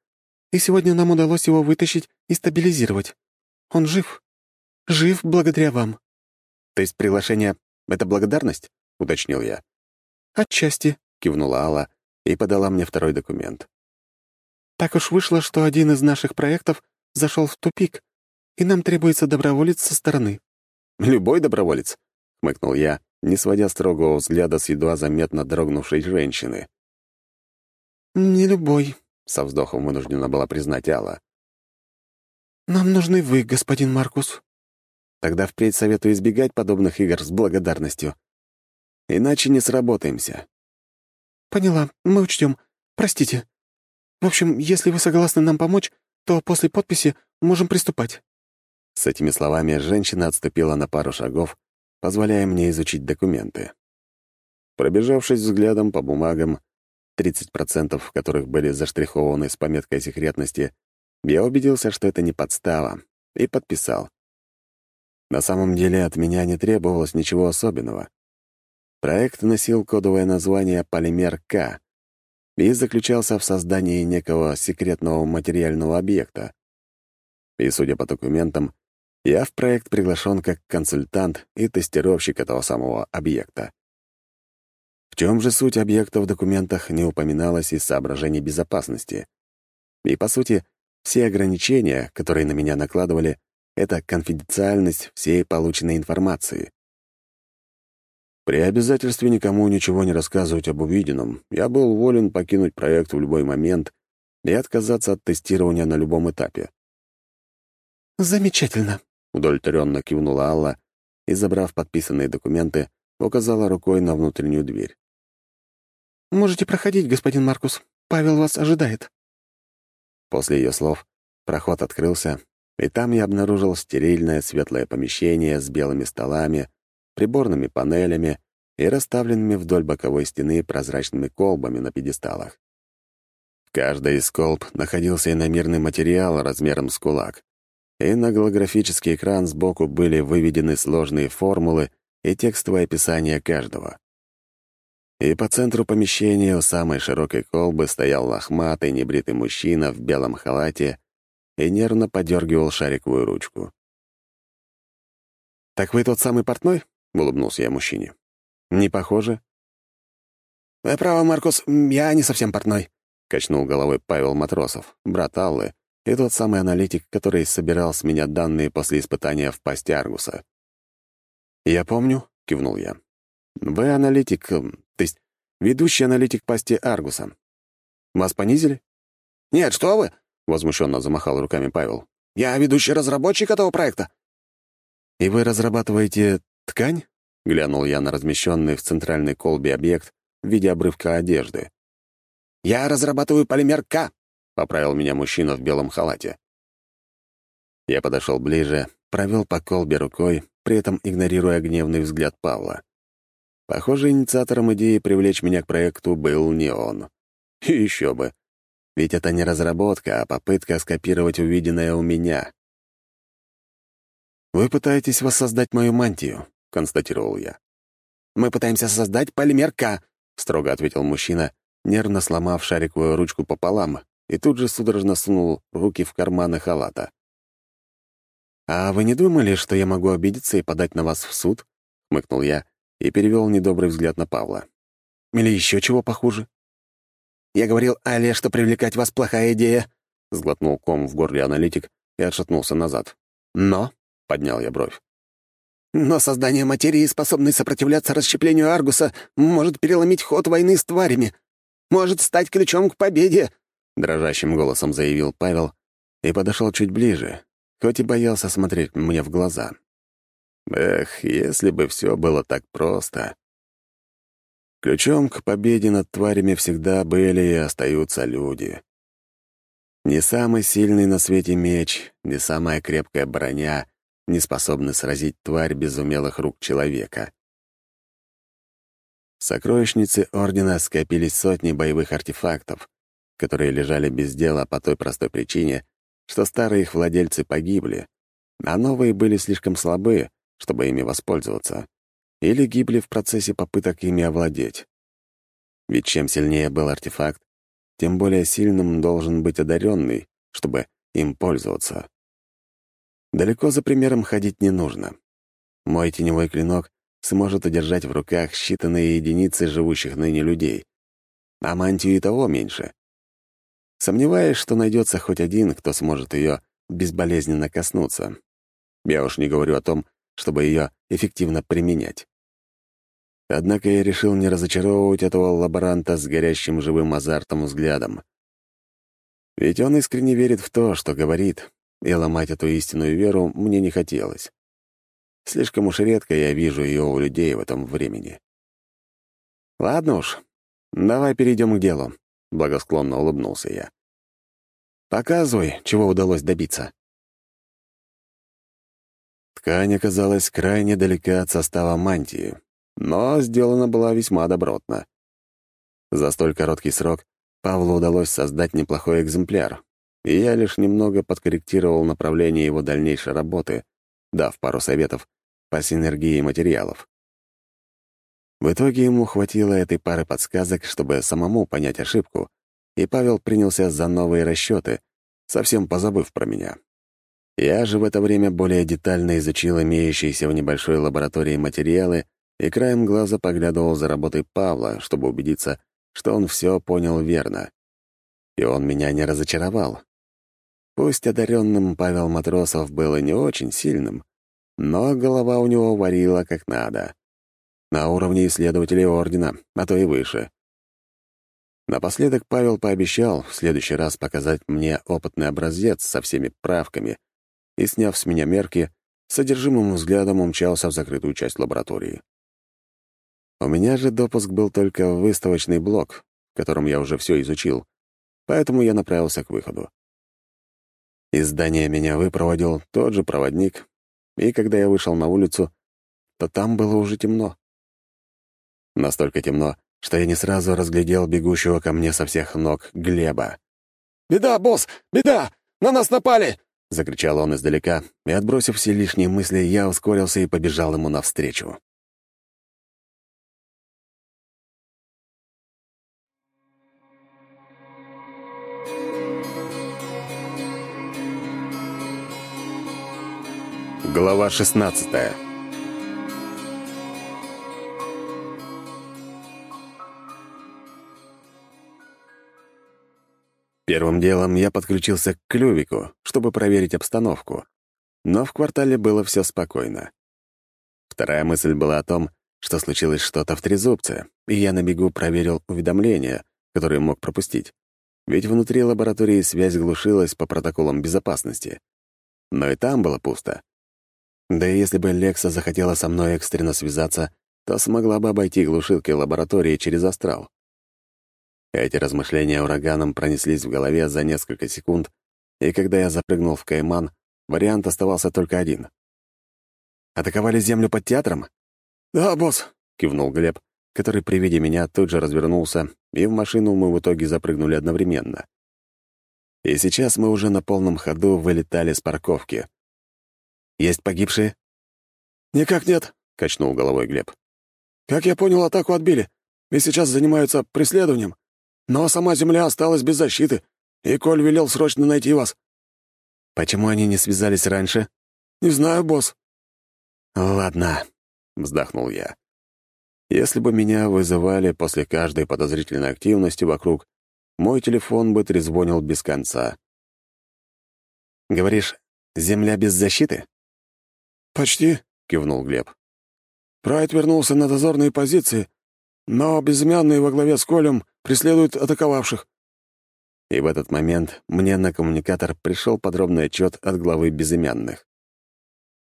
и сегодня нам удалось его вытащить и стабилизировать. Он жив. Жив благодаря вам». «То есть приглашение — это благодарность?» — уточнил я. «Отчасти», — кивнула Алла и подала мне второй документ. «Так уж вышло, что один из наших проектов зашел в тупик, и нам требуется доброволец со стороны». «Любой доброволец?» — хмыкнул я, не сводя строгого взгляда с едва заметно дрогнувшей женщины. «Не любой», — со вздохом вынуждена была признать Алла. «Нам нужны вы, господин Маркус». «Тогда впредь советую избегать подобных игр с благодарностью. Иначе не сработаемся». «Поняла, мы учтем. Простите. В общем, если вы согласны нам помочь, то после подписи можем приступать». С этими словами женщина отступила на пару шагов, позволяя мне изучить документы. Пробежавшись взглядом по бумагам, 30% которых были заштрихованы с пометкой секретности, я убедился, что это не подстава, и подписал. На самом деле от меня не требовалось ничего особенного. Проект носил кодовое название «Полимер К» и заключался в создании некого секретного материального объекта. И, судя по документам, я в проект приглашен как консультант и тестировщик этого самого объекта. Чем же суть объекта в документах не упоминалось из соображений безопасности. И, по сути, все ограничения, которые на меня накладывали, — это конфиденциальность всей полученной информации. При обязательстве никому ничего не рассказывать об увиденном, я был волен покинуть проект в любой момент и отказаться от тестирования на любом этапе. «Замечательно», — удовлетворенно кивнула Алла и, забрав подписанные документы, указала рукой на внутреннюю дверь. «Можете проходить, господин Маркус. Павел вас ожидает». После ее слов проход открылся, и там я обнаружил стерильное светлое помещение с белыми столами, приборными панелями и расставленными вдоль боковой стены прозрачными колбами на пьедесталах. В каждой из колб находился иномерный материал размером с кулак и на голографический экран сбоку были выведены сложные формулы и текстовое описание каждого. И по центру помещения у самой широкой колбы стоял лохматый небритый мужчина в белом халате и нервно подергивал шариковую ручку. «Так вы тот самый портной?» — улыбнулся я мужчине. «Не похоже?» «Вы правы, Маркус, я не совсем портной», — качнул головой Павел Матросов, брат Аллы, и тот самый аналитик, который собирал с меня данные после испытания в пасти Аргуса. «Я помню», — кивнул я. «Вы аналитик, ведущий аналитик пасти Аргуса. Вас понизили?» «Нет, что вы! возмущенно замахал руками Павел. «Я ведущий разработчик этого проекта». «И вы разрабатываете ткань?» — глянул я на размещенный в центральной колбе объект в виде обрывка одежды. «Я разрабатываю полимер К», — поправил меня мужчина в белом халате. Я подошел ближе, провел по колбе рукой, при этом игнорируя гневный взгляд Павла. Похоже, инициатором идеи привлечь меня к проекту был не он. И еще бы. Ведь это не разработка, а попытка скопировать увиденное у меня. «Вы пытаетесь воссоздать мою мантию», — констатировал я. «Мы пытаемся создать полимер К», — строго ответил мужчина, нервно сломав шариковую ручку пополам, и тут же судорожно сунул руки в карманы халата. «А вы не думали, что я могу обидеться и подать на вас в суд?» — хмыкнул я и перевел недобрый взгляд на Павла. «Или еще чего похуже?» «Я говорил Але, что привлекать вас плохая идея», — сглотнул ком в горле аналитик и отшатнулся назад. «Но?» — поднял я бровь. «Но создание материи, способной сопротивляться расщеплению Аргуса, может переломить ход войны с тварями. Может стать ключом к победе», — дрожащим голосом заявил Павел и подошел чуть ближе, хоть и боялся смотреть мне в глаза. Эх, если бы все было так просто. Ключом к победе над тварями всегда были и остаются люди. Не самый сильный на свете меч, не самая крепкая броня не способны сразить тварь без умелых рук человека. В сокровищнице Ордена скопились сотни боевых артефактов, которые лежали без дела по той простой причине, что старые их владельцы погибли, а новые были слишком слабы, чтобы ими воспользоваться, или гибли в процессе попыток ими овладеть. Ведь чем сильнее был артефакт, тем более сильным должен быть одаренный, чтобы им пользоваться. Далеко за примером ходить не нужно. Мой теневой клинок сможет удержать в руках считанные единицы живущих ныне людей, а мантию и того меньше. Сомневаюсь, что найдется хоть один, кто сможет ее безболезненно коснуться. Я уж не говорю о том, чтобы ее эффективно применять. Однако я решил не разочаровывать этого лаборанта с горящим живым азартом взглядом. Ведь он искренне верит в то, что говорит, и ломать эту истинную веру мне не хотелось. Слишком уж редко я вижу ее у людей в этом времени. Ладно уж, давай перейдем к делу. — благосклонно улыбнулся я. «Показывай, чего удалось добиться». Ткань оказалась крайне далека от состава мантии, но сделана была весьма добротно. За столь короткий срок Павлу удалось создать неплохой экземпляр, и я лишь немного подкорректировал направление его дальнейшей работы, дав пару советов по синергии материалов. В итоге ему хватило этой пары подсказок, чтобы самому понять ошибку, и Павел принялся за новые расчеты, совсем позабыв про меня. Я же в это время более детально изучил имеющиеся в небольшой лаборатории материалы и краем глаза поглядывал за работой Павла, чтобы убедиться, что он все понял верно. И он меня не разочаровал. Пусть одаренным Павел Матросов был и не очень сильным, но голова у него варила как надо на уровне исследователей Ордена, а то и выше. Напоследок Павел пообещал в следующий раз показать мне опытный образец со всеми правками и, сняв с меня мерки, содержимым взглядом умчался в закрытую часть лаборатории. У меня же допуск был только в выставочный блок, в котором я уже все изучил, поэтому я направился к выходу. Из здания меня выпроводил тот же проводник, и когда я вышел на улицу, то там было уже темно. Настолько темно, что я не сразу разглядел бегущего ко мне со всех ног Глеба. «Беда, босс! Беда! На нас напали!» — закричал он издалека, и, отбросив все лишние мысли, я ускорился и побежал ему навстречу. Глава шестнадцатая Первым делом я подключился к клювику, чтобы проверить обстановку. Но в квартале было все спокойно. Вторая мысль была о том, что случилось что-то в Трезубце, и я на бегу проверил уведомления, которые мог пропустить. ведь внутри лаборатории связь глушилась по протоколам безопасности. Но и там было пусто. Да и если бы Лекса захотела со мной экстренно связаться, то смогла бы обойти глушилки лаборатории через астрал. Эти размышления ураганом пронеслись в голове за несколько секунд, и когда я запрыгнул в Кайман, вариант оставался только один. «Атаковали землю под театром?» «Да, босс», — кивнул Глеб, который при виде меня тут же развернулся, и в машину мы в итоге запрыгнули одновременно. И сейчас мы уже на полном ходу вылетали с парковки. «Есть погибшие?» «Никак нет», — качнул головой Глеб. «Как я понял, атаку отбили, и сейчас занимаются преследованием. Но сама земля осталась без защиты, и Коль велел срочно найти вас». «Почему они не связались раньше?» «Не знаю, босс». «Ладно», — вздохнул я. «Если бы меня вызывали после каждой подозрительной активности вокруг, мой телефон бы трезвонил без конца». «Говоришь, земля без защиты?» «Почти», — кивнул Глеб. «Прайд вернулся на дозорные позиции, но безымянные во главе с Колем преследуют атаковавших». И в этот момент мне на коммуникатор пришел подробный отчет от главы безымянных.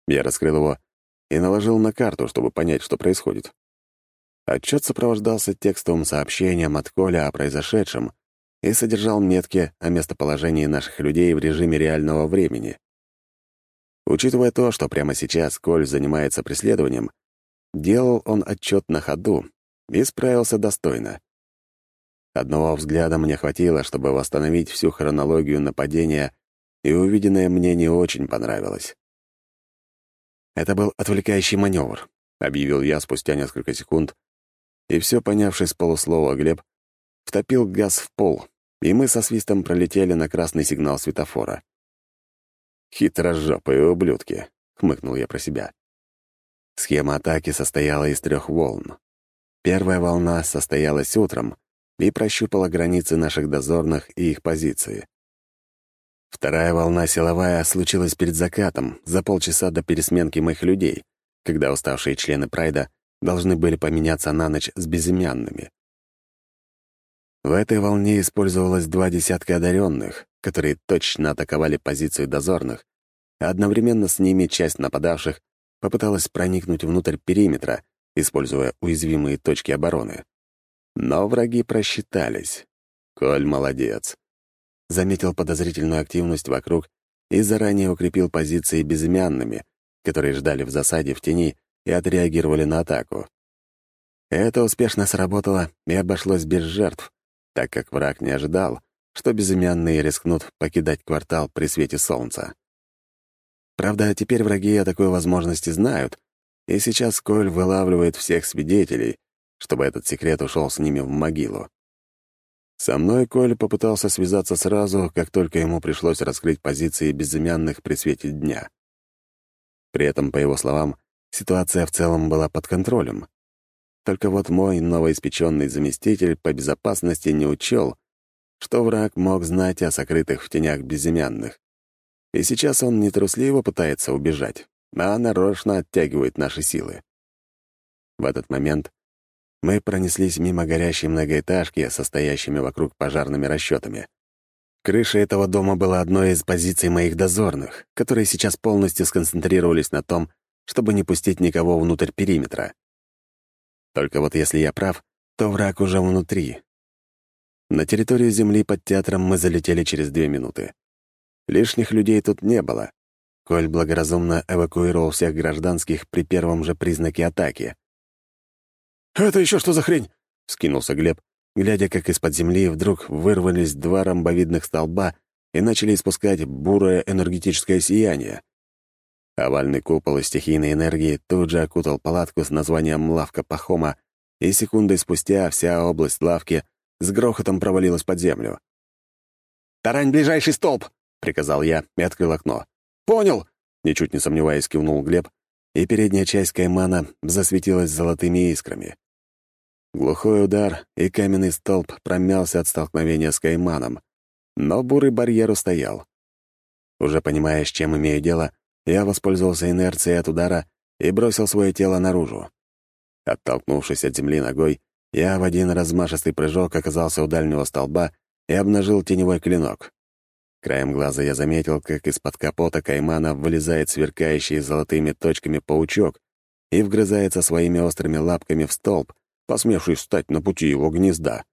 Я раскрыл его и наложил на карту, чтобы понять, что происходит. Отчет сопровождался текстовым сообщением от Коля о произошедшем и содержал метки о местоположении наших людей в режиме реального времени. Учитывая то, что прямо сейчас Коль занимается преследованием, делал он отчет на ходу и справился достойно. Одного взгляда мне хватило, чтобы восстановить всю хронологию нападения, и увиденное мне не очень понравилось. «Это был отвлекающий маневр», — объявил я спустя несколько секунд, и все понявший с полуслова Глеб втопил газ в пол, и мы со свистом пролетели на красный сигнал светофора. «Хитрожопые ублюдки», — хмыкнул я про себя. Схема атаки состояла из трех волн. Первая волна состоялась утром и прощупала границы наших дозорных и их позиции. Вторая волна силовая случилась перед закатом, за полчаса до пересменки моих людей, когда уставшие члены Прайда должны были поменяться на ночь с безымянными. В этой волне использовалось два десятка одаренных, которые точно атаковали позицию дозорных, а одновременно с ними часть нападавших попыталась проникнуть внутрь периметра, используя уязвимые точки обороны. Но враги просчитались. Коль молодец. Заметил подозрительную активность вокруг и заранее укрепил позиции безымянными, которые ждали в засаде в тени и отреагировали на атаку. Это успешно сработало и обошлось без жертв, так как враг не ожидал, что безымянные рискнут покидать квартал при свете солнца. Правда, теперь враги о такой возможности знают, и сейчас Коль вылавливает всех свидетелей, чтобы этот секрет ушел с ними в могилу. Со мной Коль попытался связаться сразу, как только ему пришлось раскрыть позиции безымянных при свете дня. При этом, по его словам, ситуация в целом была под контролем. Только вот мой новоиспеченный заместитель по безопасности не учел, что враг мог знать о сокрытых в тенях безымянных. И сейчас он нетрусливо пытается убежать, а нарочно оттягивает наши силы. В этот момент мы пронеслись мимо горящей многоэтажки, состоящими вокруг пожарными расчетами. Крыша этого дома была одной из позиций моих дозорных, которые сейчас полностью сконцентрировались на том, чтобы не пустить никого внутрь периметра. Только вот если я прав, то враг уже внутри. На территорию Земли под театром мы залетели через две минуты. Лишних людей тут не было. Коль благоразумно эвакуировал всех гражданских при первом же признаке атаки. «Это еще что за хрень?» — скинулся Глеб, глядя, как из-под земли вдруг вырвались два ромбовидных столба и начали испускать бурое энергетическое сияние. Овальный купол из стихийной энергии тут же окутал палатку с названием «Лавка Пахома», и секундой спустя вся область лавки с грохотом провалилась под землю. «Тарань ближайший столб!» — приказал я и открыл окно. «Понял!» — ничуть не сомневаясь, кивнул Глеб, и передняя часть каймана засветилась золотыми искрами. Глухой удар, и каменный столб промялся от столкновения с кайманом, но бурый барьер устоял. Уже понимая, с чем имею дело, я воспользовался инерцией от удара и бросил свое тело наружу. Оттолкнувшись от земли ногой, я в один размашистый прыжок оказался у дальнего столба и обнажил теневой клинок. Краем глаза я заметил, как из-под капота каймана вылезает сверкающий золотыми точками паучок и вгрызается своими острыми лапками в столб, посмевший встать на пути его гнезда.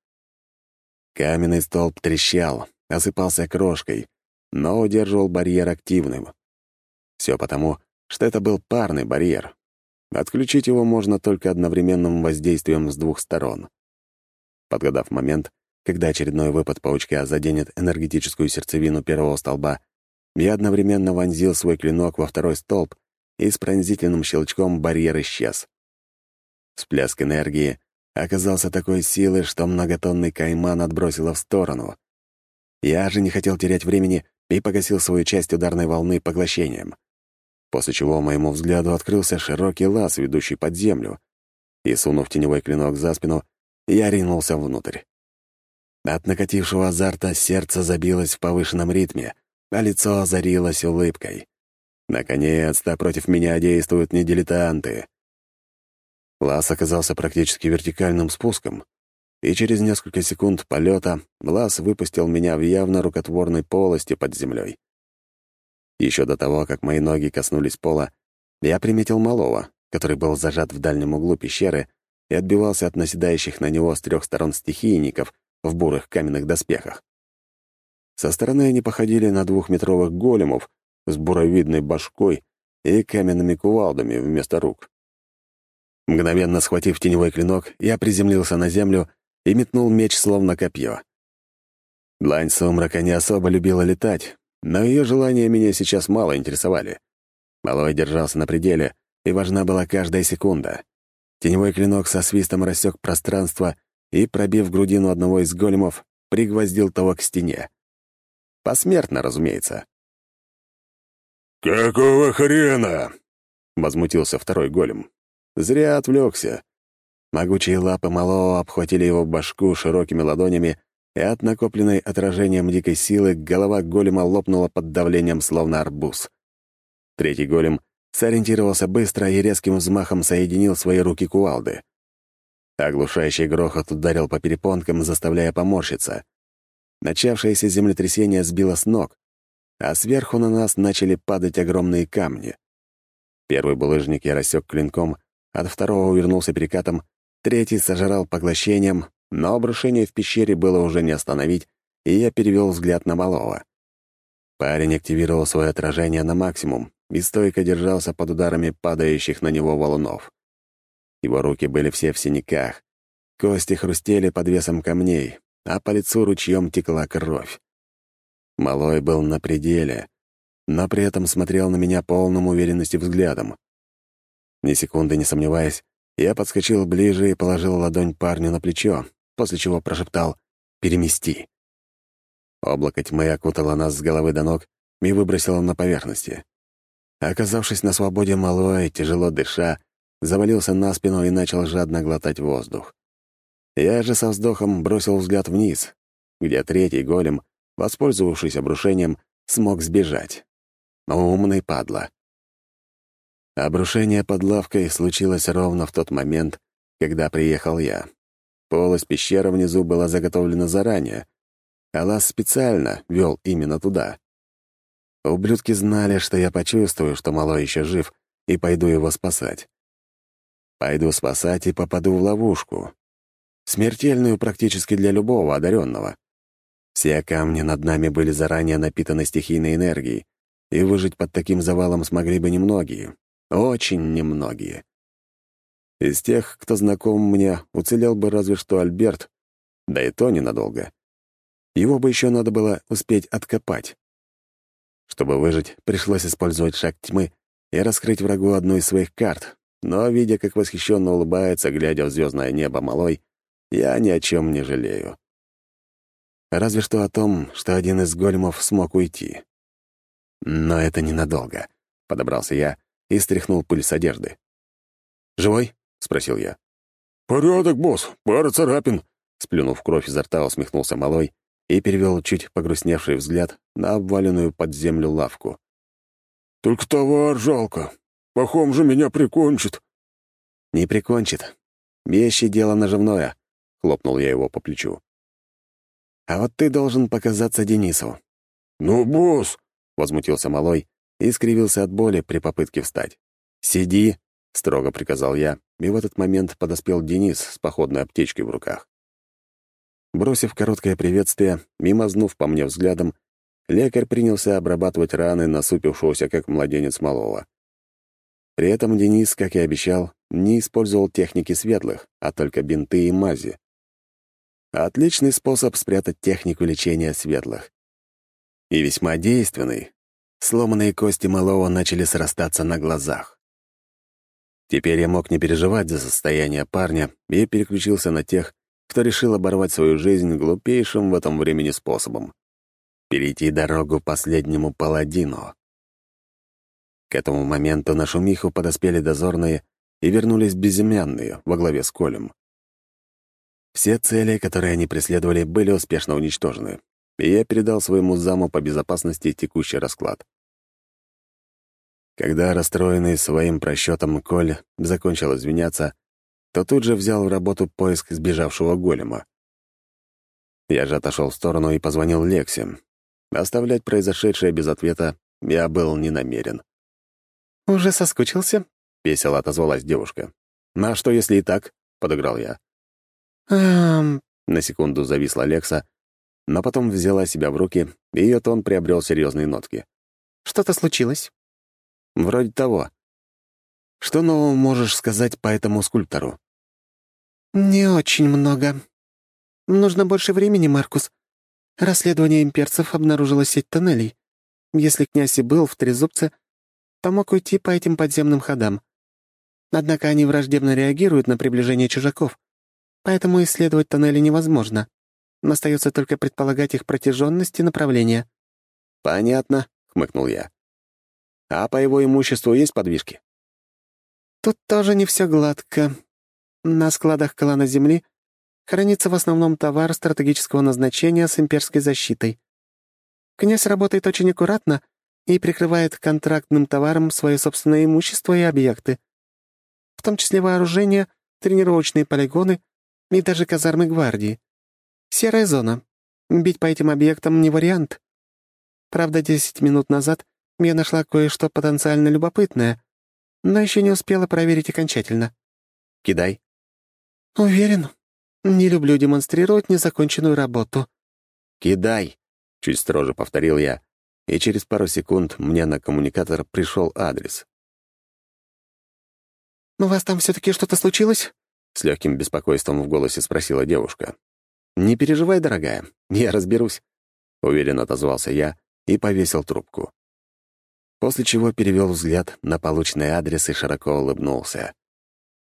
Каменный столб трещал, осыпался крошкой, но удерживал барьер активным. Все потому, что это был парный барьер. Отключить его можно только одновременным воздействием с двух сторон. Подгадав момент, когда очередной выпад паучка заденет энергетическую сердцевину первого столба, я одновременно вонзил свой клинок во второй столб, и с пронзительным щелчком барьер исчез. Всплеск энергии оказался такой силой, что многотонный кайман отбросило в сторону. Я же не хотел терять времени и погасил свою часть ударной волны поглощением. После чего моему взгляду открылся широкий лаз, ведущий под землю, и, сунув теневой клинок за спину, я ринулся внутрь. От накатившего азарта сердце забилось в повышенном ритме, а лицо озарилось улыбкой. Наконец-то против меня действуют не дилетанты. Лаз оказался практически вертикальным спуском, и через несколько секунд полета Лаз выпустил меня в явно рукотворной полости под землей. Еще до того, как мои ноги коснулись пола, я приметил малого, который был зажат в дальнем углу пещеры и отбивался от наседающих на него с трех сторон стихийников — в бурых каменных доспехах. Со стороны они походили на двухметровых големов с буровидной башкой и каменными кувалдами вместо рук. Мгновенно схватив теневой клинок, я приземлился на землю и метнул меч словно копье. Длань сумрака не особо любила летать, но ее желания меня сейчас мало интересовали. Малой держался на пределе, и важна была каждая секунда. Теневой клинок со свистом рассек пространство и, пробив грудину одного из големов, пригвоздил того к стене. Посмертно, разумеется. «Какого хрена?» — возмутился второй голем. Зря отвлекся. Могучие лапы малого обхватили его башку широкими ладонями, и от накопленной отражением дикой силы голова голема лопнула под давлением, словно арбуз. Третий голем сориентировался быстро и резким взмахом соединил свои руки кувалды. Оглушающий грохот ударил по перепонкам, заставляя поморщиться. Начавшееся землетрясение сбило с ног, а сверху на нас начали падать огромные камни. Первый булыжник я рассек клинком, от второго увернулся перекатом, третий сожрал поглощением, но обрушение в пещере было уже не остановить, и я перевел взгляд на малого. Парень активировал свое отражение на максимум и стойко держался под ударами падающих на него валунов. Его руки были все в синяках. Кости хрустели под весом камней, а по лицу ручьем текла кровь. Малой был на пределе, но при этом смотрел на меня полным уверенности взглядом. Ни секунды не сомневаясь, я подскочил ближе и положил ладонь парню на плечо, после чего прошептал «Перемести». Облако тьмы окутало нас с головы до ног и выбросило на поверхности. Оказавшись на свободе, малой, тяжело дыша, завалился на спину и начал жадно глотать воздух. Я же со вздохом бросил взгляд вниз, где третий голем, воспользовавшись обрушением, смог сбежать. Умный падла. Обрушение под лавкой случилось ровно в тот момент, когда приехал я. Полость пещеры внизу была заготовлена заранее, а лаз специально вел именно туда. Ублюдки знали, что я почувствую, что малой еще жив, и пойду его спасать. Пойду спасать и попаду в ловушку. Смертельную практически для любого одаренного. Все камни над нами были заранее напитаны стихийной энергией, и выжить под таким завалом смогли бы немногие. Очень немногие. Из тех, кто знаком мне, уцелел бы разве что Альберт, да и то ненадолго. Его бы еще надо было успеть откопать. Чтобы выжить, пришлось использовать шаг тьмы и раскрыть врагу одну из своих карт, но, видя, как восхищенно улыбается, глядя в звездное небо малой, я ни о чем не жалею. Разве что о том, что один из големов смог уйти. Но это ненадолго, — подобрался я и стряхнул пыль с одежды. «Живой?» — спросил я. «Порядок, босс, пара царапин», — сплюнув кровь изо рта, усмехнулся малой и перевел чуть погрустневший взгляд на обваленную под землю лавку. «Только товар жалко. Пахом же меня прикончит». «Не прикончит. Вещи — дело наживное», — хлопнул я его по плечу. А вот ты должен показаться Денису». «Ну, босс!» — возмутился малой и скривился от боли при попытке встать. «Сиди!» — строго приказал я, и в этот момент подоспел Денис с походной аптечкой в руках. Бросив короткое приветствие и мазнув по мне взглядом, лекарь принялся обрабатывать раны насупившегося, как младенец малого. При этом Денис, как и обещал, не использовал техники светлых, а только бинты и мази. Отличный способ спрятать технику лечения светлых. И весьма действенный. Сломанные кости малого начали срастаться на глазах. Теперь я мог не переживать за состояние парня и переключился на тех, кто решил оборвать свою жизнь глупейшим в этом времени способом — перейти дорогу последнему паладину. К этому моменту на шумиху подоспели дозорные и вернулись безымянные во главе с Колем. Все цели, которые они преследовали, были успешно уничтожены, и я передал своему заму по безопасности текущий расклад. Когда расстроенный своим просчетом Коль закончил извиняться, то тут же взял в работу поиск сбежавшего голема. Я же отошел в сторону и позвонил Лексе. Оставлять произошедшее без ответа я был не намерен. «Уже соскучился?» — весело отозвалась девушка. «Ну, «А что, если и так?» — подыграл я. «Эм...» — на секунду зависла Лекса, но потом взяла себя в руки, и ее тон приобрел серьезные нотки. «Что-то случилось?» «Вроде того. Что нового можешь сказать по этому скульптору?» «Не очень много. Нужно больше времени, Маркус. Расследование имперцев обнаружило сеть тоннелей. Если князь и был в Трезубце, то мог уйти по этим подземным ходам. Однако они враждебно реагируют на приближение чужаков, поэтому исследовать тоннели невозможно. Остается только предполагать их протяженность и направление». «Понятно», — хмыкнул я. «А по его имуществу есть подвижки?» «Тут тоже не все гладко. На складах клана Земли хранится в основном товар стратегического назначения с имперской защитой. Князь работает очень аккуратно и прикрывает контрактным товаром свое собственное имущество и объекты, в том числе вооружение, тренировочные полигоны и даже казармы гвардии. Серая зона. Бить по этим объектам не вариант. Правда, 10 минут назад я нашла кое-что потенциально любопытное, но еще не успела проверить окончательно. Кидай. Уверен. Не люблю демонстрировать незаконченную работу. Кидай, чуть строже повторил я, и через пару секунд мне на коммуникатор пришел адрес. «У вас там все-таки что-то случилось?» — с легким беспокойством в голосе спросила девушка. «Не переживай, дорогая, я разберусь», — уверенно отозвался я и повесил трубку. После чего перевел взгляд на полученный адрес и широко улыбнулся.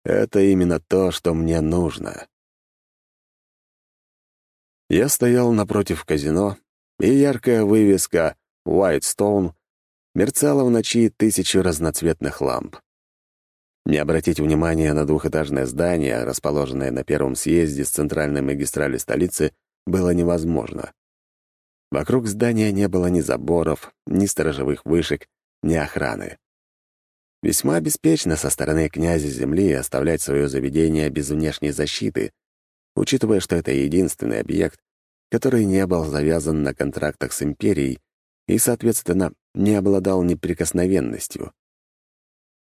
«Это именно то, что мне нужно». Я стоял напротив казино, и яркая вывеска Whitestone мерцала в ночи тысячи разноцветных ламп. Не обратить внимания на двухэтажное здание, расположенное на первом съезде с центральной магистрали столицы, было невозможно. Вокруг здания не было ни заборов, ни сторожевых вышек, ни охраны. Весьма беспечно со стороны князя земли оставлять свое заведение без внешней защиты, учитывая, что это единственный объект, который не был завязан на контрактах с империей и, соответственно, не обладал неприкосновенностью.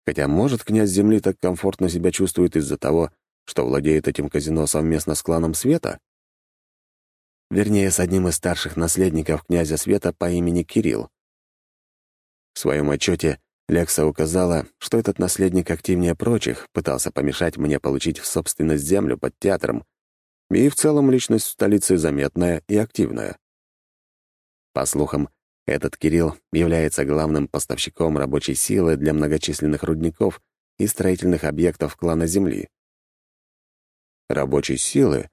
Хотя, может, князь Земли так комфортно себя чувствует из-за того, что владеет этим казино совместно с кланом Света? Вернее, с одним из старших наследников князя Света по имени Кирилл. В своем отчете Лекса указала, что этот наследник активнее прочих пытался помешать мне получить в собственность землю под театром, и в целом личность в столице заметная и активная. По слухам, этот Кирилл является главным поставщиком рабочей силы для многочисленных рудников и строительных объектов клана Земли. Рабочей силы,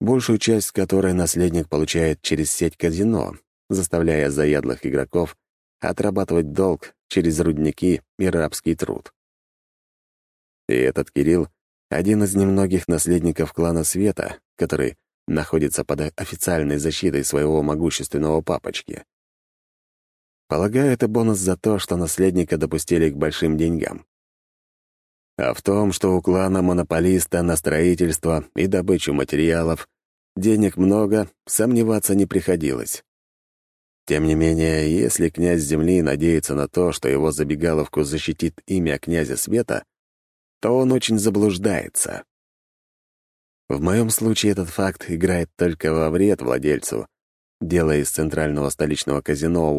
большую часть которой наследник получает через сеть казино, заставляя заядлых игроков отрабатывать долг через рудники и рабский труд. И этот Кирилл — один из немногих наследников клана Света, который находится под официальной защитой своего могущественного папочки. Полагаю, это бонус за то, что наследника допустили к большим деньгам. А в том, что у клана монополиста на строительство и добычу материалов денег много, сомневаться не приходилось. Тем не менее, если князь Земли надеется на то, что его забегаловку защитит имя князя Света, то он очень заблуждается. В моем случае этот факт играет только во вред владельцу, делая из центрального столичного казино